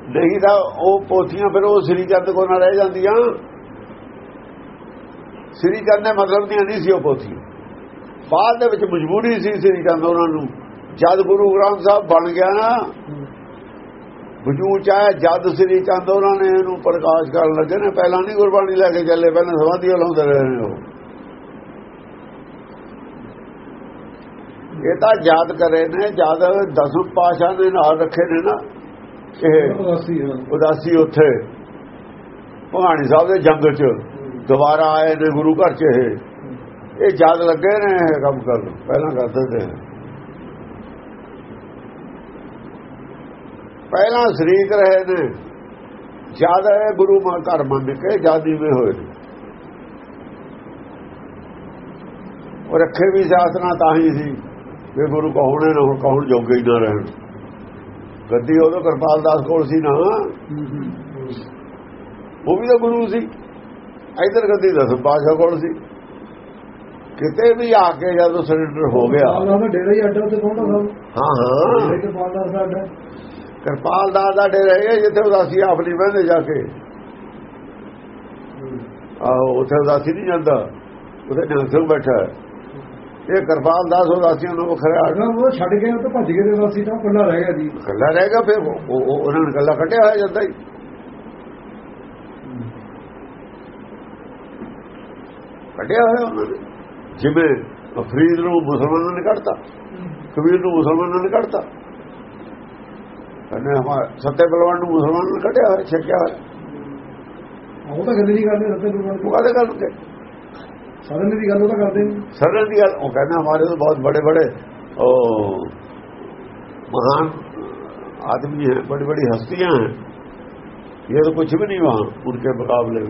ਨਹੀਂ ਤਾਂ ਉਹ ਪੋਥੀਆਂ ਫਿਰ ਉਹ ਸ੍ਰੀ ਚੰਦ ਕੋਲ ਨਾ ਰਹਿ ਜਾਂਦੀਆਂ। ਸ੍ਰੀ ਚੰਦ ਦੇ ਮਤਲਬ ਦੀਆਂ ਨਹੀਂ ਸੀ ਉਹ ਪੋਥੀ ਬਾਅਦ ਦੇ ਵਿੱਚ ਮਜਬੂਰੀ ਸੀ ਸ੍ਰੀ ਚੰਦ ਉਹਨਾਂ ਨੂੰ। ਜਦ ਗੁਰੂ ਗ੍ਰੰਥ ਸਾਹਿਬ ਬਣ ਗਿਆ ਨਾ ਵਜੂਦ ਚਾਹੇ ਜਦ ਸ੍ਰੀ ਚੰਦ ਉਹਨਾਂ ਨੇ ਇਹਨੂੰ ਪ੍ਰਕਾਸ਼ ਕਰਨ ਲੱਗੇ ਨੇ ਪਹਿਲਾਂ ਨਹੀਂ ਗੁਰਬਾਣੀ ਲੈ ਕੇ ਚੱਲੇ ਪਹਿਲਾਂ ਸਮਾਧੀਆਂ ਲਾਉਂਦੇ ਰਹੇ ਨੇ ਉਹ। ਇਹ ਤਾਂ ਯਾਦ ਕਰੇ ਨੇ ਜਦ ਦਸਮ ਪਾਸ਼ਾ ਦੇ ਨਾਲ ਰੱਖੇ ਨੇ ਨਾ ਇਹ ਉਦਾਸੀ ਉੱਥੇ ਭਗਾਣੀ ਸਾਹਿਬ ਦੇ ਜੰਗਲ 'ਚ ਦੁਬਾਰਾ ਆਏ ਨੇ ਗੁਰੂ ਘਰ 'ਚ ਇਹ। ਇਹ ਜਦ ਲੱਗੇ ਨੇ ਇਹ ਕੰਮ ਕਰਨ ਪਹਿਲਾਂ ਕਰਦੇ ਤੇ ਪਹਿਲਾਂ ਸ਼ਰੀਕ ਰਹੇ ਨੇ ਜਦ ਇਹ ਗੁਰੂ ਮਾ ਘਰ ਮੰਨ ਕੇ ਜਾਦੀ ਵੇ ਹੋਏ ਨੇ। ਉਹ ਰੱਖੇ ਵੀ ਸਾਸਨਾ ਤਾਂ ਹੀ ਸੀ ਵੀ ਗੁਰੂ ਕਹੋਣੇ ਨਾ ਹੁਣ ਕਹਣ ਜੋਗੇ ਹੀ ਨਾ ਰਹਿਣ। ਗੱਦੀ ਉਦੋਂ ਕਿਰਪਾਲ ਦਾਸ ਕੋਲ ਸੀ ਨਾ। ਉਹ ਵੀ ਤਾਂ ਗੁਰੂ ਸੀ। ਇਧਰ ਗੱਦੀ ਦਸ ਪਾਸ਼ਾ ਕੋਲ ਸੀ। ਕਿਤੇ ਵੀ ਆ ਕੇ ਜਦੋਂ ਸਰੈਂਡਰ ਹੋ ਗਿਆ। ਡੇਰਾ ਹੀ ਅੱਡਾ ਤੇ ਕੌਣ ਦਾ ਹਾਂ ਹਾਂ। ਕਿਰਪਾਲ ਦਾਸ ਦਾ ਡੇਰਾ ਹੈ ਜਿੱਥੇ ਉਦਾਸੀ ਆਪਣੀ ਬਹਿੰਦੇ ਜਾ ਕੇ। ਆਹੋ ਉੱਥੇ ਉਦਾਸੀ ਨਹੀਂ ਜਾਂਦਾ। ਉੱਥੇ ਡਾਂਸਰ ਬੈਠਾ ਹੈ। ਇਹ ਕਿਰਪਾਲ ਦਾਸ ਉਦਾਸੀਆਂ ਨੂੰ ਅਗਰ ਉਹ ਛੱਡ ਕੇ ਉਹ ਤਾਂ ਭੱਜ ਗਏ ਵਾਸੀ ਤਾਂ ਕੱਲਾ ਰਹਿ ਗਿਆ ਜੀ। ਕੱਲਾ ਫਿਰ ਉਹ- ਉਹ- ਉਹ- ਉਹਨਾਂ ਨੂੰ ਕੱਲਾ ਕੱਢਿਆ ਹੋਇਆ ਜਾਂਦਾ ਹੀ। ਕੱਢਿਆ ਹੋਇਆ ਉਹਨਾਂ ਨੇ। ਜਿਵੇਂ ਅਫਰੀਦ ਨੂੰ ਮੁਸਲਮਾਨਾਂ ਨੇ ਕੱਢਤਾ ਕਬੀਰ ਨੂੰ ਮੁਸਲਮਾਨਾਂ ਨੇ ਕੱਢਤਾ। ਕਹਿੰਦੇ ਹਮਾਰ ਸੱਤੇ ਬਲਵਾਨ ਨੂੰ ਮੁਸਲਮਾਨਾਂ ਨੇ ਕੱਢਿਆ ਹੋਇਆ ਛੱਕਿਆ ਹੋਇਆ। ਉਹ ਤਾਂ ਗੱਲ ਨਹੀਂ ਕਰਦੇ ਸੱਤੇ ਬਲਵਾਨ ਨੂੰ ਕਾਹਦੇ ਕਰਦੇ ਸਰਨ ਦੀ ਗੱਲ ਉਹ ਤਾਂ ਕਰਦੇ ਨਹੀਂ ਸਰਨ ਦੀ ਗੱਲ ਉਹ ਕਹਿੰਦਾ ਹਮਾਰੇ ਤੋਂ ਬਹੁਤ ਬੜੇ ਬੜੇ ਉਹ ਮਹਾਨ ਆਦਮੀ ਹੈ ਬੜੀ ਬੜੀ ਹਸਤੀਆਂ ਹੈ। ਇਹ ਤਾਂ ਕੁਝ ਵੀ ਨਹੀਂ ਵਾਂ ਉਨਕੇ ਮੁਕਾਬਲੇ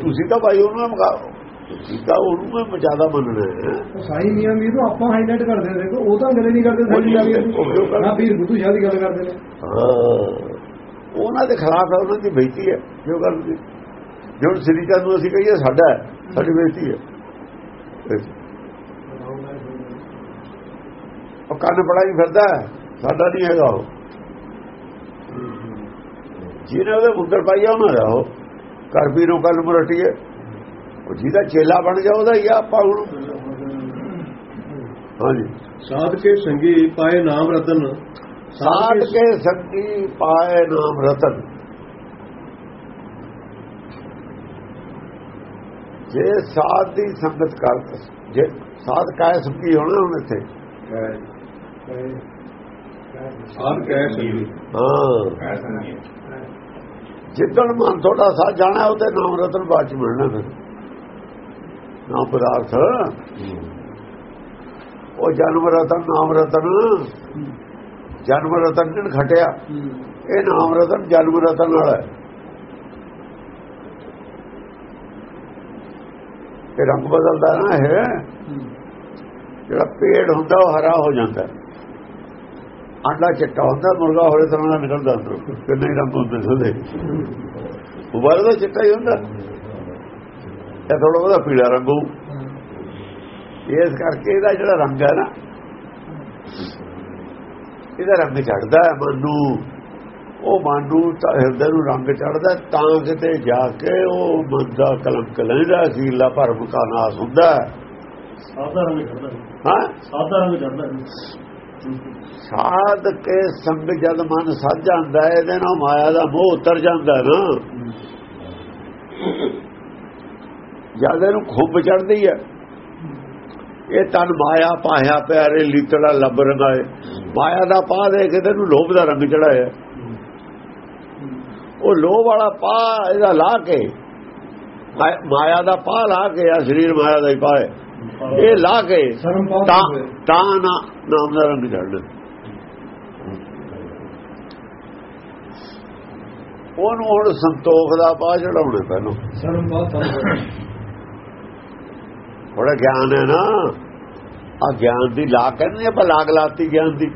ਤੁਸੀਂ ਤਾਂ ਭਾਈ ਉਹਨਾਂ ਨਾਲ ਮੁਕਾਬਲਾ ਤੁਸੀਂ ਤਾਂ ਉਹਨੂੰ ਮੈਂ ਜ਼ਿਆਦਾ ਮੰਨਣਾ ਹੈ। ਸਾਈ ਮੀਆਂ ਵੀ ਨੂੰ ਆਪਾਂ ਹਾਈਲਾਈਟ ਕਰਦੇ ਨੇ ਦੇਖੋ ਉਹ ਤਾਂ ਗੱਲ ਨਹੀਂ ਕਰਦੇ ਸਾਡੀ ਆ ਕਰਦੇ? ਨਾ। ਪੀਰ ਬੁੱਧੂ ਸ਼ਾਹ ਦੀ ਗੱਲ ਕਰਦੇ ਨੇ। ਹਾਂ। ਉਹਨਾਂ ਦੇ ਖਿਲਾਫ ਹੈ ਉਹਨਾਂ ਦੀ ਬੇਇੱਜ਼ਤੀ ਹੈ ਜੇ ਹੁਣ ਸ੍ਰੀ ਚੰਦ ਨੂੰ ਅਸੀਂ ਕਹੀਏ ਸਾਡਾ ਸਾਡੀ ਬੇਇੱਜ਼ਤੀ ਹੈ। ਉਹ ਕੰਨ ਫਿਰਦਾ ਹੈ, ਸਾਡਾ ਨਹੀਂ ਹੈਗਾ ਉਹ। ਜਿਹਨੇ ਉਹਦੇ ਮੁੰਦਰ ਪਾਈਆ ਉਹਨਾਂ ਦਾ ਉਹ। ਕਰ ਪੀਰੋਂ ਕੰਨ ਮੁਰਟੀਏ ਉਹ ਜਿਹਦਾ ਚੇਲਾ ਬਣ ਗਿਆ ਉਹਦਾ ਹੀ ਆ ਆਪਾਂ ਹੁਣ। ਹਾਂਜੀ। ਸਾਧ ਕੇ ਸੰਗੀ ਪਾਏ ਨਾਮ ਰਤਨ। ਸਾਧ ਕੇ ਸੰਗੀ ਪਾਏ ਨਾਮ ਰਤਨ। ਜੇ ਸਾਧ ਦੀ ਸੰਗਤ ਕਰ ਜੇ ਸਾਧ ਕਾਇ ਸੰਗੀ ਹੋਣਾ ਹੁਣ ਇੱਥੇ। ਸਾਧ ਸੰਗੀ। ਹਾਂ। ਜਿੱਦਣ ਮਨ ਤੁਹਾਡਾ ਸਾਥ ਜਾਣਾ ਉਹਦੇ ਨਾਮ ਰਤਨ ਬਾਅਦ ਚ ਮਿਲਣਾ ਫਿਰ। ਨਾਮ ਪਦਾਰਥ। ਉਹ ਜਨਮ ਰਤਨ, ਨਾਮ ਰਤਨ। ਜਨਮ ਰਤਨ ਜਨ ਖਟਿਆ? ਇਹ ਨਾਮ ਰਤਨ ਜਨਮ ਰਤਨ ਨਾਲ ਹੈ। ਇਹ ਰੰਗ ਬਦਲਦਾ ਨਾ ਹੈ ਜਿਹੜਾ ਪੇੜ ਹੁੰਦਾ ਉਹ ਹਰਾ ਹੋ ਜਾਂਦਾ। ਆਂਡਾ ਚਿੱਟਾ ਹੁੰਦਾ, ਮੁਰਗਾ ਹੋਰੇ ਤਰ੍ਹਾਂ ਦਾ ਨਿਕਲਦਾ ਅੰਦਰੋਂ। ਕਿੰਨੇ ਹੀ ਰੰਗ ਹੁੰਦੇ ਸੋਦੇ ਬਾਰੇ ਦਾ ਚਿੱਟਾ ਹੀ ਹੁੰਦਾ। ਇਹ ਥੋੜਾ ਬਹੁਤਾ ਪੀਲਾ ਰੰਗ ਹੋਊ। ਇਸ ਕਰਕੇ ਇਹਦਾ ਜਿਹੜਾ ਰੰਗ ਹੈ ਨਾ ਇਹਦਾ ਰੰਗ ਚੜਦਾ ਹੈ ਮਨ ਨੂੰ। ਉਹ ਮਨ ਨੂੰ ਤਾਂ ਹਿਰਦੇ ਨੂੰ ਰੰਗ ਚੜਦਾ ਤਾਂ ਕਿਤੇ ਜਾ ਕੇ ਉਹ ਮਨ ਦਾ ਕਲੰਕ ਲੈਂਦਾ ਸੀਲਾ ਭਰਮ ਦਾ ਨਾਸ ਹੁੰਦਾ ਹੈ। ਸਾਦਾ ਰੰਗ ਚੜਦਾ ਹਾਂ? ਸਾਦਾ ਰੰਗ ਚੜਦਾ ਸਾਧ ਕੇ ਸੰਗ ਜਦ ਮਨ ਸੱਜ ਜਾਂਦਾ ਹੈ, ਇਹਦੇ ਨਾਲ ਮਾਇਆ ਦਾ ਮੋਹ ਉਤਰ ਜਾਂਦਾ ਨਾ। ਜਦ ਇਹਨੂੰ ਖੁੱਬ ਚੜਦੀ ਹੈ ਇਹ ਤਨ ਮਾਇਆ ਪਾਇਆ ਪਿਆਰੇ ਲੀਤੜਾ ਲੱਭ ਰੰਗਾਏ ਮਾਇਆ ਦਾ ਪਾ ਦੇ ਕੇ ਤੈਨੂੰ ਲੋਭ ਦਾ ਰੰਗ ਚੜਾਇਆ। ਉਹ ਲੋਭ ਵਾਲਾ ਪਾ ਇਹਦਾ ਲਾ ਕੇ ਮਾਇਆ ਦਾ ਪਾ ਲਾ ਕੇ ਆ ਸਰੀਰ ਮਾਇਆ ਦਾ ਹੀ ਪਾ ਹੈ ਇਹ ਲਾ ਕੇ ਤਾਂ। ਤਾਂ ਨਾਮ ਦਾ ਰੰਗ ਚੜਨਾ ਉਹਨੂੰ ਹੁਣ ਸੰਤੋਖ ਦਾ ਪਾ ਚੜਾਉਣੇ ਪਹਿਲਾਂ ਸ਼ਰਮ ਬਾਤ ਥੋੜਾ ਗਿਆਨ ਹੈ ਨਾ। ਆ ਗਿਆਨ ਦੀ ਲਾਗ ਕਹਿੰਦੇ ਆਪਾਂ ਲਾਗ ਲਾਤੀ ਗਿਆਨ ਦੀ।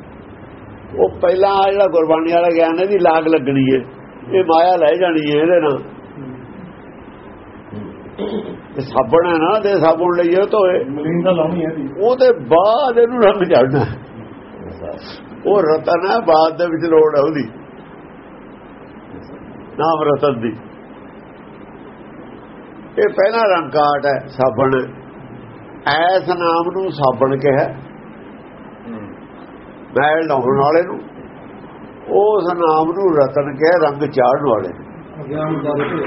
ਉਹ ਪਹਿਲਾਂ ਆਹ ਜਿਹੜਾ ਗੁਰਬਾਣੀ ਵਾਲਾ ਗਿਆਨ ਹੈ ਦੀ ਲਾਗ ਲੱਗਣੀ ਹੈ। ਇਹ ਮਾਇਆ ਲੈ ਜਾਣੀ ਹੈ ਇਹਦੇ ਨਾਲ। ਇਹ ਸਾਬਣ ਹੈ ਨਾ ਦੇ ਸਾਬਣ ਲਈਏ ਧੋਏ। ਮਲੀਨ ਦਾ ਲਾਉਣੀ ਹੈ ਜੀ। ਉਹਦੇ ਬਾਅਦ ਇਹਨੂੰ ਰੰਗ ਚੜਨਾ ਉਹ ਰਤਨ ਹੈ ਬਾਅਦ ਦੇ ਵਿੱਚ ਲੋੜ ਹੈ ਉਹਦੀ। ਨਾਮ ਰਤਨ ਦੀ। ਇਹ ਪਹਿਲਾ ਰੰਗ ਕਾਟ ਹੈ ਸਾਬਣ ਐਸ ਨਾਮ ਨੂੰ ਸਾਬਣ ਕਿਹਾ। ਮੈਲ ਲਾਉਣ ਵਾਲੇ ਨੂੰ। ਉਸ ਨਾਮ ਨੂੰ ਰਤਨ ਕਿਹਾ ਰੰਗ ਚਾੜਨ ਵਾਲੇ ਨੂੰ। ਗਿਆਨ ਦਾ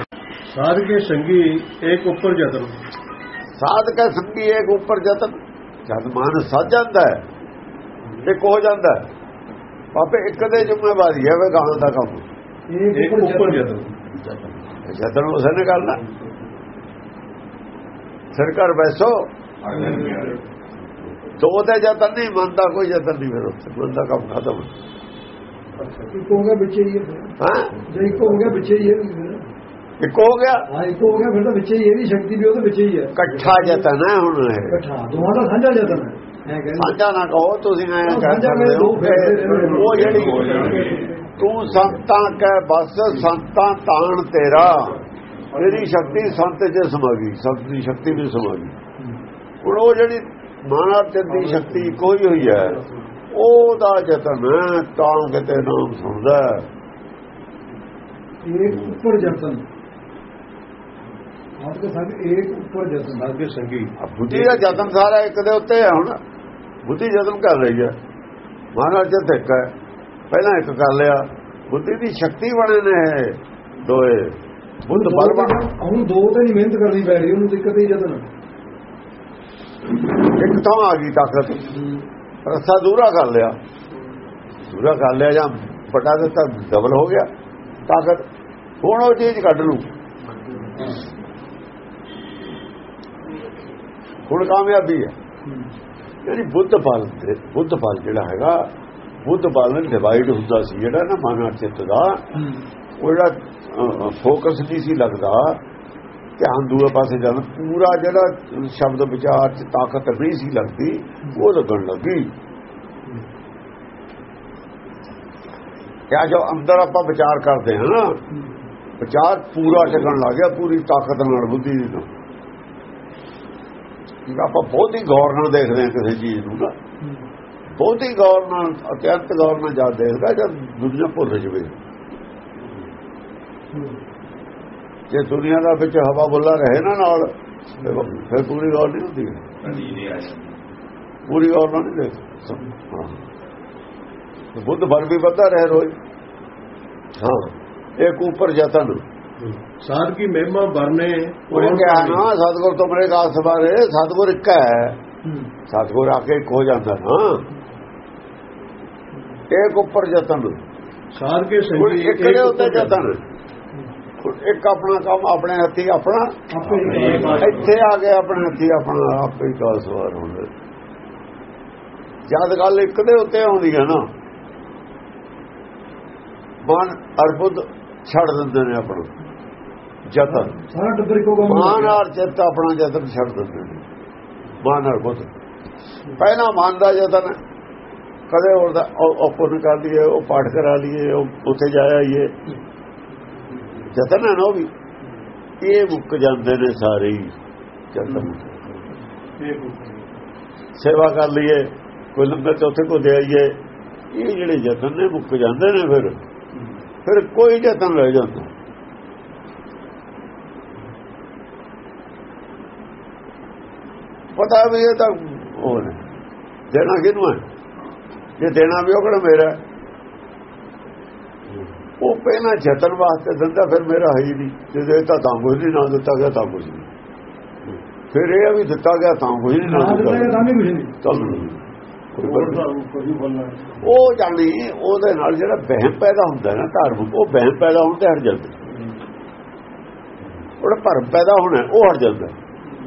ਸਾਧ ਕੇ ਸੰਗੀ ਇੱਕ ਉੱਪਰ ਜਤਨ। ਸਾਧ ਕਾ ਸੰਗੀ ਇੱਕ ਉੱਪਰ ਜਤਨ। ਜਦ ਮਨ ਸੱਜ ਜਾਂਦਾ ਹੈ ਇੱਕ ਹੋ ਜਾਂਦਾ ਹੈ। ਪਾਪੇ ਇੱਕ ਦੇ ਜ਼ਿੰਮੇਵਾਰੀ ਹੈ ਵੇ ਗਾਂ ਦਾ ਕੰਮ। ਇੱਕ ਉੱਪਰ ਜਤਨ। ਜਤਨ ਉਸਨੇ ਕਰਨਾ। ਸਿਰ ਕਰ ਬੈਸੋ ਤੋ ਉਹਦੇ ਜਤਨ ਨਹੀਂ ਮੰਨਦਾ ਕੋਈ ਜਤਨ ਨਹੀਂ ਫਿਰ ਉੱਥੇ ਮੰਨਦਾ ਕੰਮ ਖਤਮ ਇੱਕ ਹੋ ਗਿਆ ਵਿੱਚੇ ਹੀ ਹੈ ਹਾਂ ਜੇ ਇੱਕ ਹੋ ਗਿਆ ਵਿੱਚੇ ਹੀ ਹੈ ਇੱਕ ਹੋ ਗਿਆ ਹਾਂ ਇੱਕ ਹੋ ਗਿਆ ਫਿਰ ਤਾਂ ਵਿੱਚੇ ਹੀ ਇਹਦੀ ਸ਼ਕਤੀ ਵੀ ਉਹਦੇ ਵਿੱਚ ਹੀ ਹੈ ਇਕੱਠਾ ਜਤਨ ਹੈ ਹੁਣ ਇਹ ਇਕੱਠਾ ਦੋਵਾਂ ਦਾ ਸਾਂਝਾ ਜਤਨ ਹੈ ਐ ਕਹਿੰਦੇ ਸਾਂਝਾ ਨਾ ਕਹੋ ਤੁਸੀਂ ਐ ਉਹ ਕਹਿ ਸਾਂਝਾ ਸਕਦੇ ਹੋ ਦੋ ਫਿਰਦੇ ਰਹਿੰਦੇ ਨੇ। ਉਹ ਜਿਹੜੀ ਤੂੰ ਸੰਤਾਂ ਕੈ ਬਸ ਸੰਤਾਂ ਤਾਣ ਤੇਰਾ ਤੇਰੀ ਸ਼ਕਤੀ ਸੰਤ ਚ ਸਮਾ ਗਈ ਸੰਤ ਦੀ ਸ਼ਕਤੀ ਵੀ ਸਮਾ ਗਈ ਹੁਣ ਉਹ ਜਿਹੜੀ ਮਾਨਾ ਦੀ ਸ਼ਕਤੀ ਕੋਈ ਹੋਈ ਹੈ ਉਹਦਾ ਜਤਨ ਤਾਂ ਕਿਤੇ ਨਾਮ ਸੁਣਦਾ ਹੈ। ਇੱਕ ਉੱਪਰ ਜਤਨ। ਆਪ ਕੇ ਸਾਥ ਇੱਕ ਉੱਪਰ ਜਤਨ। ਕੇ ਸੰਗੀ। ਬੁੱਧੀ ਦਾ ਜਤਨ ਸਾਰਾ ਇੱਕ ਦੇ ਉੱਤੇ ਹੈ ਹੁਣ। ਬੁੱਧੀ ਜਤਨ ਕਰ ਰਹੀ ਹੈ। ਮਹਾਰਾਜ ਜਦ ਇੱਕ ਹੈ। ਪਹਿਲਾਂ ਇੱਕ ਕਰ ਲਿਆ। ਬੁੱਧੀ ਦੀ ਸ਼ਕਤੀ ਬਣੇ ਨੇ ਇਹ ਦੋਏ। ਬੁੱਧ ਬਲ ਬਣ ਹੁਣ ਦੋ ਤੇ ਨਹੀਂ ਮਿਹਨਤ ਕਰਨੀ ਪੈ ਰਹੀ ਉਹਨੂੰ ਦਿੱਕਤ ਹੀ ਜਤਨ। ਇੱਕ ਤਾਂ ਆ ਗਈ ਤਾਕਤ ਰਸਾ ਦੂਰਾ ਕਰ ਲਿਆ। ਦੂਰਾ ਕਰ ਲਿਆ ਜਾਂ ਫਟਾ ਦਿੱਤਾ ਡਬਲ ਹੋ ਗਿਆ। ਤਾਕਤ ਹੁਣ ਉਹ ਚੀਜ਼ ਕੱਢ ਲੂ ਹੁਣ ਕਾਮਯਾਬੀ ਹੈ। ਯਾਨੀ ਬੁੱਧ ਬਲ ਬੁੱਧ ਬਲ ਜਿਹੜਾ ਹੈਗਾ ਬੁੱਧ ਬਲ ਡਿਵਾਈਡ ਹੁੰਦਾ ਸੀ ਜਿਹੜਾ ਨਾ ਮਨ ਚਿੱਤ ਦਾ ਉਹ ਜਿਹੜਾ ਫੋਕਸ ਨਹੀਂ ਸੀ ਲੱਗਦਾ ਧਿਆਨ ਦੂਏ ਪਾਸੇ ਜਾਂਦਾ ਪੂਰਾ ਜਿਹੜਾ ਸ਼ਬਦ ਵਿਚਾਰ ਚ ਤਾਕਤ ਨਹੀਂ ਸੀ ਲੱਗਦੀ, ਉਹ ਲੱਗਣ ਲੱਗੀ। ਕਿਆ ਜੋ ਅੰਦਰ ਆਪਾਂ ਵਿਚਾਰ ਕਰਦੇ ਹਾਂ ਨਾ, ਵਿਚਾਰ ਪੂਰਾ ਟਿਕਣ ਲੱਗ ਗਿਆ, ਪੂਰੀ ਤਾਕਤ ਨਾਲ ਬੁੱਧੀ ਦੀ ਤੋਂ ਜੇ ਆਪਾਂ ਬਹੁਤੀ ਗੌਰ ਨਾਲ ਦੇਖਦੇ ਹਾਂ ਕਿਸੇ ਚੀਜ਼ ਨੂੰ ਨਾ। ਬਹੁਤੀ ਗੌਰ ਨਾਲ, ਅਤਿਅੰਤ ਗੌਰ ਨਾਲ ਜਦ ਦੇਖਦਾ, ਜਦ ਦੁਨੀਆ ਭੁੱਲ ਜਵੇ। ਜੇ ਦੁਨੀਆ ਦਾ ਵਿੱਚ ਹਵਾ ਬੁੱਲਾ ਰਹੇ ਨਾ ਨਾਲ ਤੇ ਫਿਰ ਪੂਰੀ ਗੌਰ ਨਹੀਂ ਹੁੰਦੀ। ਪੂਰੀ ਗੌਰ ਨਹੀਂ ਦੇਖ ਤੇ ਬੁੱਧ ਬਲ ਵੀ ਵੱਧਾ ਰਹੇ ਰੋਜ਼। ਹਾਂ। ਇੱਕ ਉੱਪਰ ਜਤਨ ਸਾਧ ਕੀ ਮਹਿਮਾ ਵਰਨੇ ਉਹਨੇ ਕਿਹਾ ਨਾ ਸਤਗੁਰ ਤੁਮਰੇ ਕਾਸ ਬਾਰੇ ਸਤਗੁਰ ਇੱਕ ਹੈ। ਸਤਗੁਰ ਆ ਕੇ ਹੋ ਜਾਂਦਾ ਨਾ। ਇੱਕ ਉੱਪਰ ਜਤਨ ਸਾਧ ਕੇ ਸੰਗੀ ਇੱਕ ਦੇ ਉੱਤੇ ਜਤਨ ਇੱਕ ਆਪਣਾ ਕੰਮ ਆਪਣੇ ਹੱਥੀ ਆਪਣਾ। ਇੱਥੇ ਆ ਕੇ ਆਪਣੇ ਹੱਥੀ ਆਪਣਾ ਆਪੇ ਹੀ ਕਾਸ ਵਾਰ ਹੁੰਦਾ। ਜਦ ਗੱਲ ਇੱਕ ਦੇ ਉੱਤੇ ਆਉਂਦੀ ਹੈ ਨਾ ਮਨ ਅਰਬੁੱਧ ਛੱਡ ਦਿੰਦੇ ਨੇ ਆਪਣਾ। ਜਤਨ। ਸਾਰਾ ਇੱਕੋ ਕੰਮ ਮਾਨ ਔਰ ਚਿੱਤ ਆਪਣਾ ਜਤਨ ਛੱਡ ਦਿੰਦੇ ਨੇ। ਮਾਨ ਔਰ ਬੁੱਧ ਪਹਿਲਾ ਮਨ ਦਾ ਜਤਨ ਕਦੇ ਉਹਦਾ ਓਪਨ ਕਰ ਲਈਏ ਉਹ ਪਾਠ ਕਰਾ ਲਈਏ ਉਹ ਉੱਥੇ ਜਾਇਆ ਇਹ ਜਤਨ ਹੈ ਨਾ ਉਹ ਵੀ। ਇਹ ਮੁੱਕ ਜਾਂਦੇ ਨੇ ਸਾਰੇ ਹੀ ਜਤਨ। ਸੇਵਾ ਕਰ ਲਈਏ ਕੋਈ ਲੰਗਰ ਚੌਥੇ ਕੋ ਦੇ ਆਈਏ ਇਹ ਜਿਹੜੇ ਜਤਨ ਨੇ ਮੁੱਕ ਜਾਂਦੇ ਨੇ ਫਿਰ। ਫਿਰ ਕੋਈ ਜਤਨ ਰਹਿ ਜਾਂਦਾ। ਪਤਾ ਵੀ ਇਹ ਤਾਂ ਨੇ। ਦੇਣਾ ਕਿਹਨੂੰ ਹੈ? ਜੇ ਦੇਣਾ ਵੀ ਉਹ ਕਿਹੜਾ ਮੇਰਾ। ਉਹ ਪਹਿਲਾਂ ਜਤਨ ਵਾਸਤੇ ਦਿੰਦਾ ਫਿਰ ਮੇਰਾ ਹੈ ਨਹੀਂ। ਜੇ ਦੇਤਾ ਤਾਂ ਕੁਝ ਨਹੀਂ ਨਾ ਦਿੱਤਾ ਗਿਆ ਤਾਂ ਕੁਝ ਨਹੀਂ। ਫਿਰ ਇਹ ਵੀ ਦਿੱਤਾ ਗਿਆ ਤਾਂ ਕੁਝ ਨਹੀਂ ਨਾ ਦਿੱਤਾ ਗਿਆ ਤਾਂ ਤਾਂ। ਤਾਂ ਉਹ ਜਾਣੀ ਉਹਦੇ ਨਾਲ ਜਿਹੜਾ ਵਹਿਮ ਪੈਦਾ ਹੁੰਦਾ ਨਾ ਧਾਰਮਿਕ ਉਹ ਵਹਿਮ ਪੈਦਾ ਤੇ ਹਟ ਜਾਂਦਾ। ਉਹਦਾ ਭਰਮ ਪੈਦਾ ਹੋਣਾ ਉਹ ਹਟ ਜਾਂਦਾ।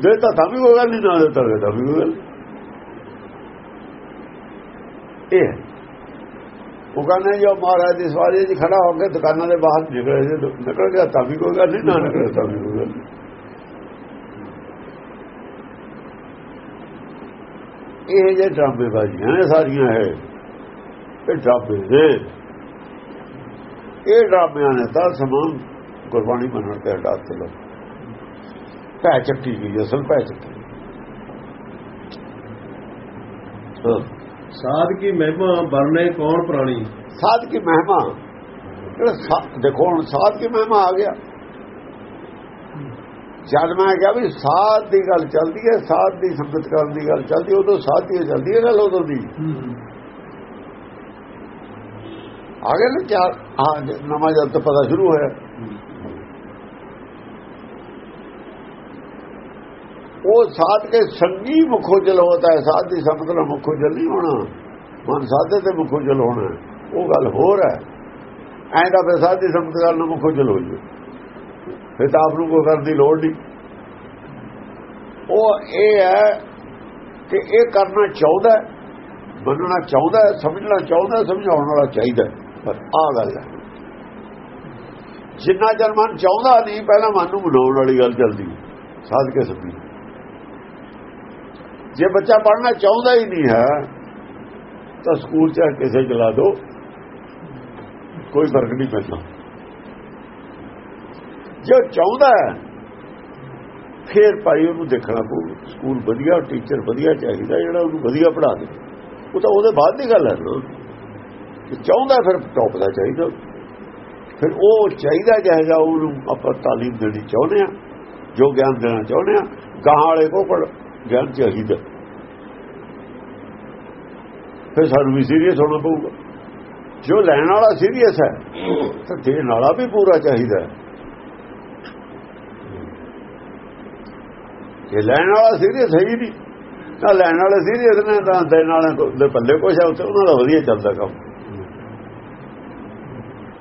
ਦੇ ਤਾਂ ਤਾਂ ਵੀ ਕੋਈ ਗੱਲ ਨਹੀਂ ਨਾ ਦਿੱਤਾ ਗਿਆ ਤਾਂ ਵੀ ਕੋਈ ਗੱਲ ਇਹ। ਉਹ ਕਹਿੰਦੇ ਜੋ ਮਹਾਰਾਜ ਦੀ ਸਵਾਰੀ ਜੀ ਖੜਾ ਹੋ ਕੇ ਦੁਕਾਨਾਂ ਦੇ ਬਾਹਰ ਨਿਕਲੇ ਜੇ ਨਿਕਲ ਗਿਆ ਤਾਂ ਵੀ ਕੋਈ ਗੱਲ ਨਹੀਂ ਨਾ ਨਿਕਲੇ ਤਾਂ ਵੀ ਕੋਈ ਗੱਲ ਨਹੀਂ ਇਹ ਜੇ ਡਰਾਮੇਬਾਜ਼ੀਆਂ ਨੇ ਸਾਰੀਆਂ ਹੈ ਇਹ ਡਰਾਮੇ ਨੇ ਇਹ ਡਰਾਮਿਆਂ ਨੇ ਤਾਂ ਸਮਾਨ ਗੁਰਬਾਣੀ ਮੰਨਣ ਤੇ ਹਟਾ ਤੇ ਲੋ ਪੈ ਚੱਕੀ ਗਈ ਅਸਲ ਪੈ ਚੱਕੀ ਹਾਂ। ਸਾਧ ਕੀ ਮਹਿਮਾ ਵਰਨੇ ਕੌਣ ਪ੍ਰਾਣੀ? ਸਾਧ ਕੀ ਮਹਿਮਾ। ਜਿਹੜਾ ਦੇਖੋ ਹੁਣ ਸਾਧ ਕੀ ਮਹਿਮਾ ਆ ਗਿਆ। ਜਦ ਮੈਂ ਕਿਹਾ ਵੀ ਸਾਧ ਦੀ ਗੱਲ ਚੱਲਦੀ ਹੈ ਸਾਧ ਦੀ ਸੰਗਤ ਕਰਨ ਦੀ ਗੱਲ ਚੱਲਦੀ ਉਦੋਂ ਸਾਧ ਦੀ ਚੱਲਦੀ ਹੈ ਗੱਲ ਉਦੋਂ ਦੀ। ਆ ਗਿਆ ਨਾ ਚਾਰ ਹਾਂ ਨਵਾਂ ਜਦ ਤੋਂ ਪਤਾ ਸ਼ੁਰੂ ਹੋਇਆ। ਉਹ ਸਾਧ ਕੇ ਸੰਗੀ ਮੁਖੋ ਜਲ ਹੋਤਾ ਹੈ ਸਾਧ ਦੀ ਸੰਗਤ ਨਾਲ ਮੁਖੋ ਜਲ ਨਹੀਂ ਹੋਣਾ। ਮਨ ਸਾਧੇ ਤੇ ਮੁਖੋ ਜਲ ਹੋਣਾ ਉਹ ਗੱਲ ਹੋਰ ਹੈ। ਐਂ ਤਾਂ ਫਿਰ ਸਾਧ ਦੀ ਸੰਗਤ ਨਾਲ ਮੁਖੋ ਜਲ ਹੋ ਜੂ ਫਿਰ ਤਾਂ ਆਪ ਨੂੰ ਕੋਈ ਕਰਨ ਦੀ ਲੋੜ ਨਹੀਂ। ਉਹ ਇਹ ਹੈ ਕਿ ਇਹ ਕਰਨਾ ਚਾਹੁੰਦਾ ਹੈ, ਮੰਨਣਾ ਚਾਹੁੰਦਾ ਸਮਝਣਾ ਚਾਹੁੰਦਾ ਸਮਝਾਉਣ ਵਾਲਾ ਚਾਹੀਦਾ ਪਰ ਆ ਗੱਲ ਹੈ। ਜਿੰਨਾ ਚਿਰ ਮਨ ਚਾਹੁੰਦਾ ਨਹੀਂ ਪਹਿਲਾਂ ਮਨ ਨੂੰ ਬਣਾਉਣ ਵਾਲੀ ਗੱਲ ਚੱਲਦੀ ਸਾਧ ਕੇ ਸਮਝੀ ਜੇ ਬੱਚਾ ਪੜ੍ਹਨਾ ਚਾਹੁੰਦਾ ਹੀ ਨਹੀਂ ਹੈ, ਤਾਂ ਸਕੂਲ ਚ ਕਿਸੇ ਚਲਾ ਦੋ। ਕੋਈ ਫ਼ਰਕ ਨਹੀਂ ਪੈਂਦਾ। ਜੇ ਉਹ ਚਾਹੁੰਦਾ ਹੈ, ਫਿਰ ਭਾਈ ਉਹਨੂੰ ਦੇਖਣਾ ਪਊ ਸਕੂਲ ਵਧੀਆ, ਟੀਚਰ ਵਧੀਆ ਚਾਹੀਦਾ, ਜਿਹੜਾ ਉਹਨੂੰ ਵਧੀਆ ਪੜ੍ਹਾ ਦੇ। ਉਹ ਤਾਂ ਉਹਦੇ ਬਾਅਦ ਦੀ ਗੱਲ ਹੈ ਨਾ। ਚਾਹੁੰਦਾ ਫਿਰ ਟੌਪ ਦਾ ਚਾਹੀਦਾ। ਫਿਰ ਉਹ ਚਾਹੀਦਾ ਚਾਹੀਦਾ ਉਹਨੂੰ ਆਪਾਂ ਤਾਲੀਮ ਦੇਣੀ ਚਾਹੁੰਦੇ ਆ ਜੋ ਗਿਆਨ ਦੇਣਾ ਚਾਹੁੰਦੇ ਆ ਗਾਂ ਵਾਲੇ ਕੋਲ ਗਿਆਨ ਚਾਹੀਦਾ। ਫਿਰ ਸਾਨੂੰ ਵੀ ਸੀਰੀਅਸ ਹੋਣਾ ਪਊਗਾ। ਜੋ ਲੈਣ ਵਾਲਾ ਸੀਰੀਅਸ ਹੈ ਤਾਂ ਦੇਣ ਵਾਲਾ ਵੀ ਪੂਰਾ ਚਾਹੀਦਾ ਜੇ ਲੈਣ ਵਾਲਾ ਸੀਰੀਅਸ ਹੈ ਹੀ ਨਹੀਂ ਤਾਂ ਲੈਣ ਵਾਲੇ ਸੀਰੀਅਸ ਨੇ ਤਾਂ ਦੇਣ ਵਾਲੇ ਕੋ- ਦੇ ਪੱਲੇ ਕੁਛ ਹੈ ਉੱਥੇ ਉਹਨਾਂ ਦਾ ਵਧੀਆ ਚੱਲਦਾ ਕੰਮ।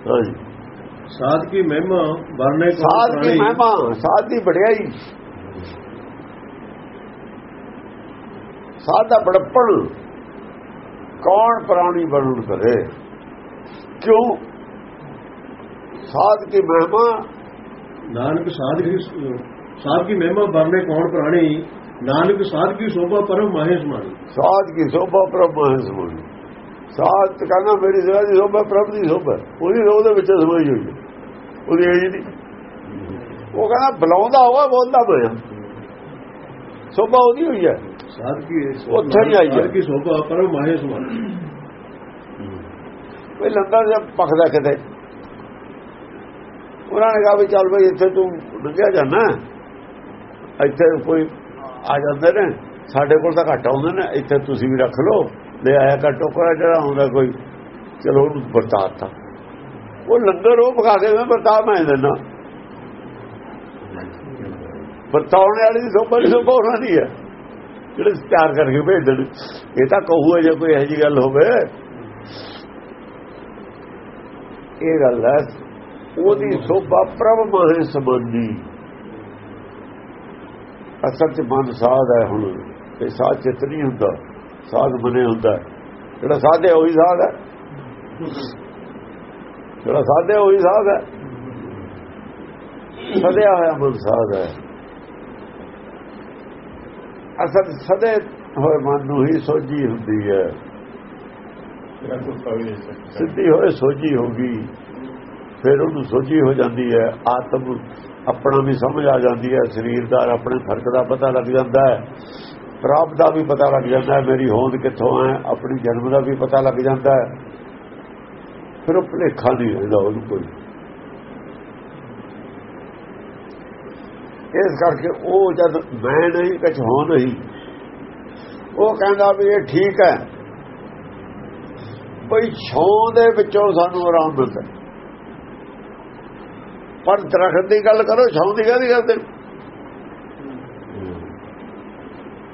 ਹਾਂਜੀ। ਸਾਧ ਕੀ ਮਹਿਮਾ ਵਰਨੇ ਸਾਧ ਪ੍ਰਾਣੀ। ਮਹਿਮਾ ਸਾਧ ਦੀ ਵਡਿਆਈ। ਸਾਧ ਦਾ ਬੜਪਣ ਕੌਣ ਪ੍ਰਾਣੀ ਬਣਨ ਕਰੇ? ਕਿਉਂ? ਸਾਧ ਦੀ ਮਹਿਮਾ? ਨਾਨਕ ਸਾਧ ਕੀ ਸਾਧ ਕੀ ਮਹਿਮਾ ਵਰਨੇ ਕੌਣ ਪ੍ਰਾਣੀ? ਨਾਨਕ ਸਾਧ ਕੀ ਸੋਭਾ ਪਰਮ ਮਾਹੇ ਸਮਾਣੀ ਸਾਧ ਕੀ ਸੋਭਾ ਪ੍ਰਭ ਹੈ ਸਮਾਈ ਸਾਧ ਕਹਿੰਦਾ ਮੇਰੀ ਸੇਵਾ ਦੀ ਸੋਭਾ ਪ੍ਰਭ ਦੀ ਸੋਭਾ। ਉਹਦੀ ਉਹਦੇ ਵਿੱਚ ਸਮਾਈ ਹੋਈ ਉਹਦੀ ਇਹ ਨਹੀਂ ਉਹ ਕਹਿੰਦਾ ਬੁਲਾਉਂਦਾ ਹੋਇਆ ਬੋਲਦਾ ਮੈਂ ਸੋਭਾ ਉਹਦੀ ਹੋਈ ਹੈ। ਸਾਧ ਕੀ ਉੱਥੇ। ਸਾਧ ਕੀ ਸੋਭਾ? ਪਰਮ ਮਾਹੇ ਸਮਾਣੀ ਕੋਈ ਲੰਗਰ ਜਾਂ ਪਖਦਾ ਕਿਤੇ? ਉਹਨਾਂ ਨੇ ਕਿਹਾ ਵੀ ਚੱਲ ਬਈ ਇੱਥੇ ਤੂੰ ਲੰਘਿਆ ਜਾਣਾ ਇੱਥੇ ਕੋਈ ਆ ਜਾਂਦੇ ਨੇ। ਸਾਡੇ ਕੋਲ ਤਾਂ ਘੱਟ ਆਉਂਦੇ ਨੇ। ਇੱਥੇ ਤੁਸੀਂ ਵੀ ਰੱਖ ਲਓ। ਲੈ ਆਇਆ ਕਾ ਟੋਕਰਾ ਜਿਹੜਾ ਆਉਂਦਾ ਕੋਈ। ਚਲੋ ਉਹਨੂੰ ਵਰਤਾਤਾ। ਉਹ ਲੰਗਰ ਉਹ ਪਕਾ ਕੇ ਮੈਂ ਵਰਤਾ ਮੈਂ ਦਿੰਦਾ। ਵਰਤਾਉਣ ਵਾਲੀ ਦੀ ਸੋਭਾ ਸੋਭਾ ਉਹਨਾਂ ਦੀ ਹੈ। ਜਿਹੜੇ ਤਿਆਰ ਕਰਕੇ ਭੇਜ ਦੇਣ ਇਹ ਤਾਂ ਕਹੂਏ ਜੇ ਕੋਈ ਇਹੋ ਜਿਹੀ ਗੱਲ ਹੋਵੇ। ਇਹ ਗੱਲ ਹੈ, ਉਹਦੀ ਸੋਭਾ ਪ੍ਰਭ ਮਾਹੇ ਸੰਬੰਧੀ। ਅਸਲ ਚ ਮਨ ਸਾਧ ਹੈ ਹੁਣ ਇਹ ਸਾਧ ਚਿੱਤ ਨਹੀਂ ਹੁੰਦਾ, ਸਾਧ ਮਨੇ ਹੁੰਦਾ। ਜਿਹੜਾ ਸਾਧ ਉਹੀ ਸਾਧ ਹੈ। ਜਿਹੜਾ ਸਾਧ ਉਹੀ ਸਾਧ ਹੈ। ਸਦਿਆ ਹੋਇਆ ਮਨ ਸਾਧ ਹੈ। ਅਸਲ ਸਦੇ ਹੋਏ ਮਨ ਨੂੰ ਹੀ ਸੋਝੀ ਹੁੰਦੀ ਹੈ। ਸਿੱਧੀ ਹੋਏ ਸੋਝੀ ਹੋ ਗਈ ਫਿਰ ਉਹਨੂੰ ਸੋਝੀ ਹੋ ਜਾਂਦੀ ਹੈ। ਆਤਮ ਆਪਣਾ ਵੀ ਸਮਝ ਆ ਜਾਂਦੀ ਹੈ ਸਰੀਰ ਦਾ ਆਪਣੇ ਫ਼ਰਕ ਦਾ ਪਤਾ ਲੱਗ ਜਾਂਦਾ ਹੈ। ਪ੍ਰਾਪ ਦਾ ਵੀ ਪਤਾ ਲੱਗ ਜਾਂਦਾ ਹੈ ਮੇਰੀ ਹੋਂਦ ਕਿੱਥੋਂ ਹੈ ਆਪਣੀ ਜਨਮ ਦਾ ਵੀ ਪਤਾ ਲੱਗ ਜਾਂਦਾ ਹੈ। ਫਿਰ ਉਹ ਭੁਲੇਖਾ ਨਹੀਂ ਰਹਿੰਦਾ ਉਹਨੂੰ ਕੋਈ। ਇਸ ਕਰਕੇ ਉਹ ਜਦ ਮੈਂ ਨਹੀਂ ਕੁਝ ਹੋ ਨਹੀਂ ਉਹ ਕਹਿੰਦਾ ਵੀ ਇਹ ਠੀਕ ਹੈ। ਬਈ ਛਾਂ ਦੇ ਵਿੱਚੋਂ ਸਾਨੂੰ ਆਰਾਮ ਮਿਲਦਾ। ਪਰ ਦਰਖਤ ਦੀ ਗੱਲ ਕਰੋ ਛਾਂ ਦੀ ਕਾਹਦੀ ਕਰਦੇ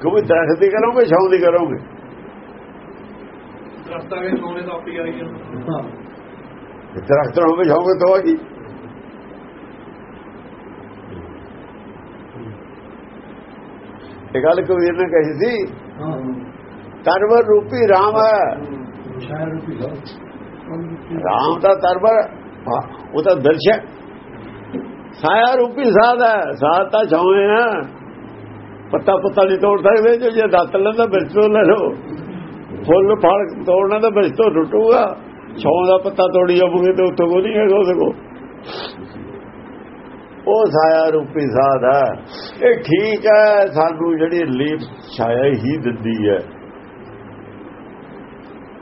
ਕਿਉਂਕਿ ਦਰਖਤ ਦੀ ਕਰੋਗੇ ਛਾਂ ਦੀ ਕਰੋਗੇ। ਰਸਤਾ ਵਿੱਚ ਸੋਨੇ ਦਾ ਆਪੀ ਆਈ ਹਾਂ ਦਰਖਤ ਹੋਵੇ ਛਾਂਗੇ ਤੋਂ ਜੀ। ਇਹ ਗੱਲ ਕਬੀਰ ਨੇ ਕਹੀ ਸੀ ਤਰਵਰ ਰੂਪੀ RAM ਹੈ। ਸ਼ਾਇਰ ਦਾ ਤਰਵਰ ਉਹ ਤਾਂ ਦਰਸ਼ ਸਾਇਆ ਰੂਪੀ ਸਾਧ ਹੈ। ਸਾਧ ਤਾਂ ਛਾਵੇਂ ਆ ਪੱਤਾ ਪੱਤਾ ਨਹੀਂ ਤੋੜ ਸਕਦੇ ਜੋ ਜੇ ਦੱਤ ਲੈਂਦਾ ਬਿਰਚ ਲੈ ਲਓ। ਫੁੱਲ ਫਲ ਤੋੜਨਾ ਤਾਂ ਬਿਰਚ ਤੋਂ ਟੁੱਟੂਗਾ ਛਾਂ ਦਾ ਪੱਤਾ ਤੋੜੀ ਜਾਵੋਗੇ ਤੇ ਉੱਥੋਂ ਕੋਈ ਨਹੀਂ ਹੈਗਾ ਉਹਦੇ ਕੋਲ। ਉਹ ਸਾਇਆ ਰੂਪੀ ਸਾਧ ਹੈ। ਇਹ ਠੀਕ ਹੈ, ਸਾਨੂੰ ਜਿਹੜੀ ਲੀਪ ਛਾਇਆ ਹੀ ਦਿੰਦੀ ਹੈ।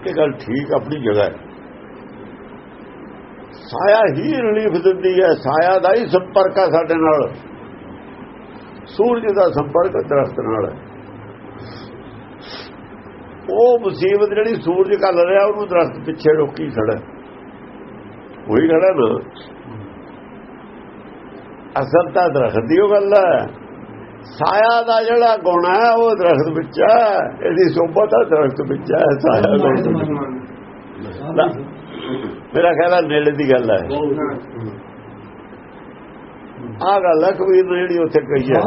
ਇਹ ਗੱਲ ਠੀਕ ਆਪਣੀ ਜਗ੍ਹਾ ਹੈ। ਸਾਇਆ ਹੀ ਰਿਲੀਫ ਦਿੰਦੀ ਹੈ, ਸਾਇਆ ਦਾ ਹੀ ਸੰਪਰਕ ਹੈ ਸਾਡੇ ਨਾਲ। ਸੂਰਜ ਦਾ ਸੰਪਰਕ ਦਰਖਤ ਨਾਲ ਹੈ। ਉਹ ਮੁਸੀਬਤ ਜਿਹੜੀ ਸੂਰਜ ਕੱਲ ਰਿਹਾ, ਉਹਨੂੰ ਦਰਖਤ ਪਿੱਛੇ ਰੋਕੀ ਖੜਾ ਉਹੀ ਖੜਾ ਨਾ। ਅਸਲ ਤਾਂ ਦਰਖਤ ਦੀ ਉਹ ਗੱਲ ਹੈ। ਸਾਇਆ ਦਾ ਜਿਹੜਾ ਗੁਣ ਹੈ ਉਹ ਦਰਖਤ ਵਿੱਚ ਹੈ। ਇਹਦੀ ਸੋਭਾ ਤਾਂ ਦਰਖਤ ਵਿੱਚ ਹੈ ਸਾਇਆ ਦਾ ਮੇਰਾ ਖਿਆਲ ਹੈ ਨੇੜੇ ਦੀ ਗੱਲ ਹੈ। ਆ ਗੱਲ ਹੈ ਕਬੀਰ ਨੇ ਜਿਹੜੀ ਉੱਥੇ ਕਹੀ ਹੈ।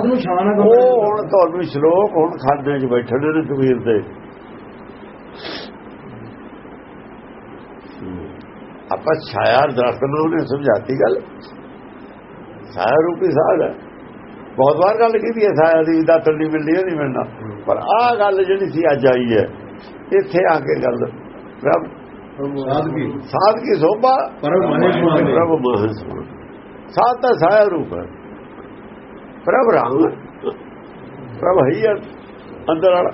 ਨੂੰ ਉਹ ਹੁਣ ਤੁਹਾਨੂੰ ਸ਼ਲੋਕ ਹੁਣ ਖਾਨੇ 'ਚ ਬੈਠੇ ਨੇ ਕਬੀਰ ਦੇ। ਆਪਾਂ ਛਾਇਆ ਦਰਖਤ ਨੂੰ ਉਹਨੇ ਸਮਝਾਤੀ ਗੱਲ। ਛਾਇਆ ਰੂਪੀ ਸਾਧ ਹੈ। ਬਹੁਤ ਵਾਰ ਗੱਲ ਕੀਤੀ ਹੈ ਛਾਇਆ ਦੀ ਦਾ ਨਹੀਂ ਮਿਲਦੀ ਨਹੀਂ ਮਿਲਣਾ ਪਰ ਆਹ ਗੱਲ ਜਿਹੜੀ ਸੀ ਅੱਜ ਆਈ ਹੈ ਇੱਥੇ ਆ ਕੇ ਗੱਲ ਰੱਬ ਸਾਧਗੀ ਸਾਧ ਕੀ? ਸੋਭਾ? ਪਰਮ ਮਾਨ ਪ੍ਰਭ ਮਹੇਸ਼ ਮਾਨ ਸਾਧ ਤਾਂ ਸਾਇਆ ਰੂਪ ਹੈ। ਪ੍ਰਭ ਰਾਮ। ਪ੍ਰਭ ਹੈ ਅੰਦਰ ਵਾਲਾ।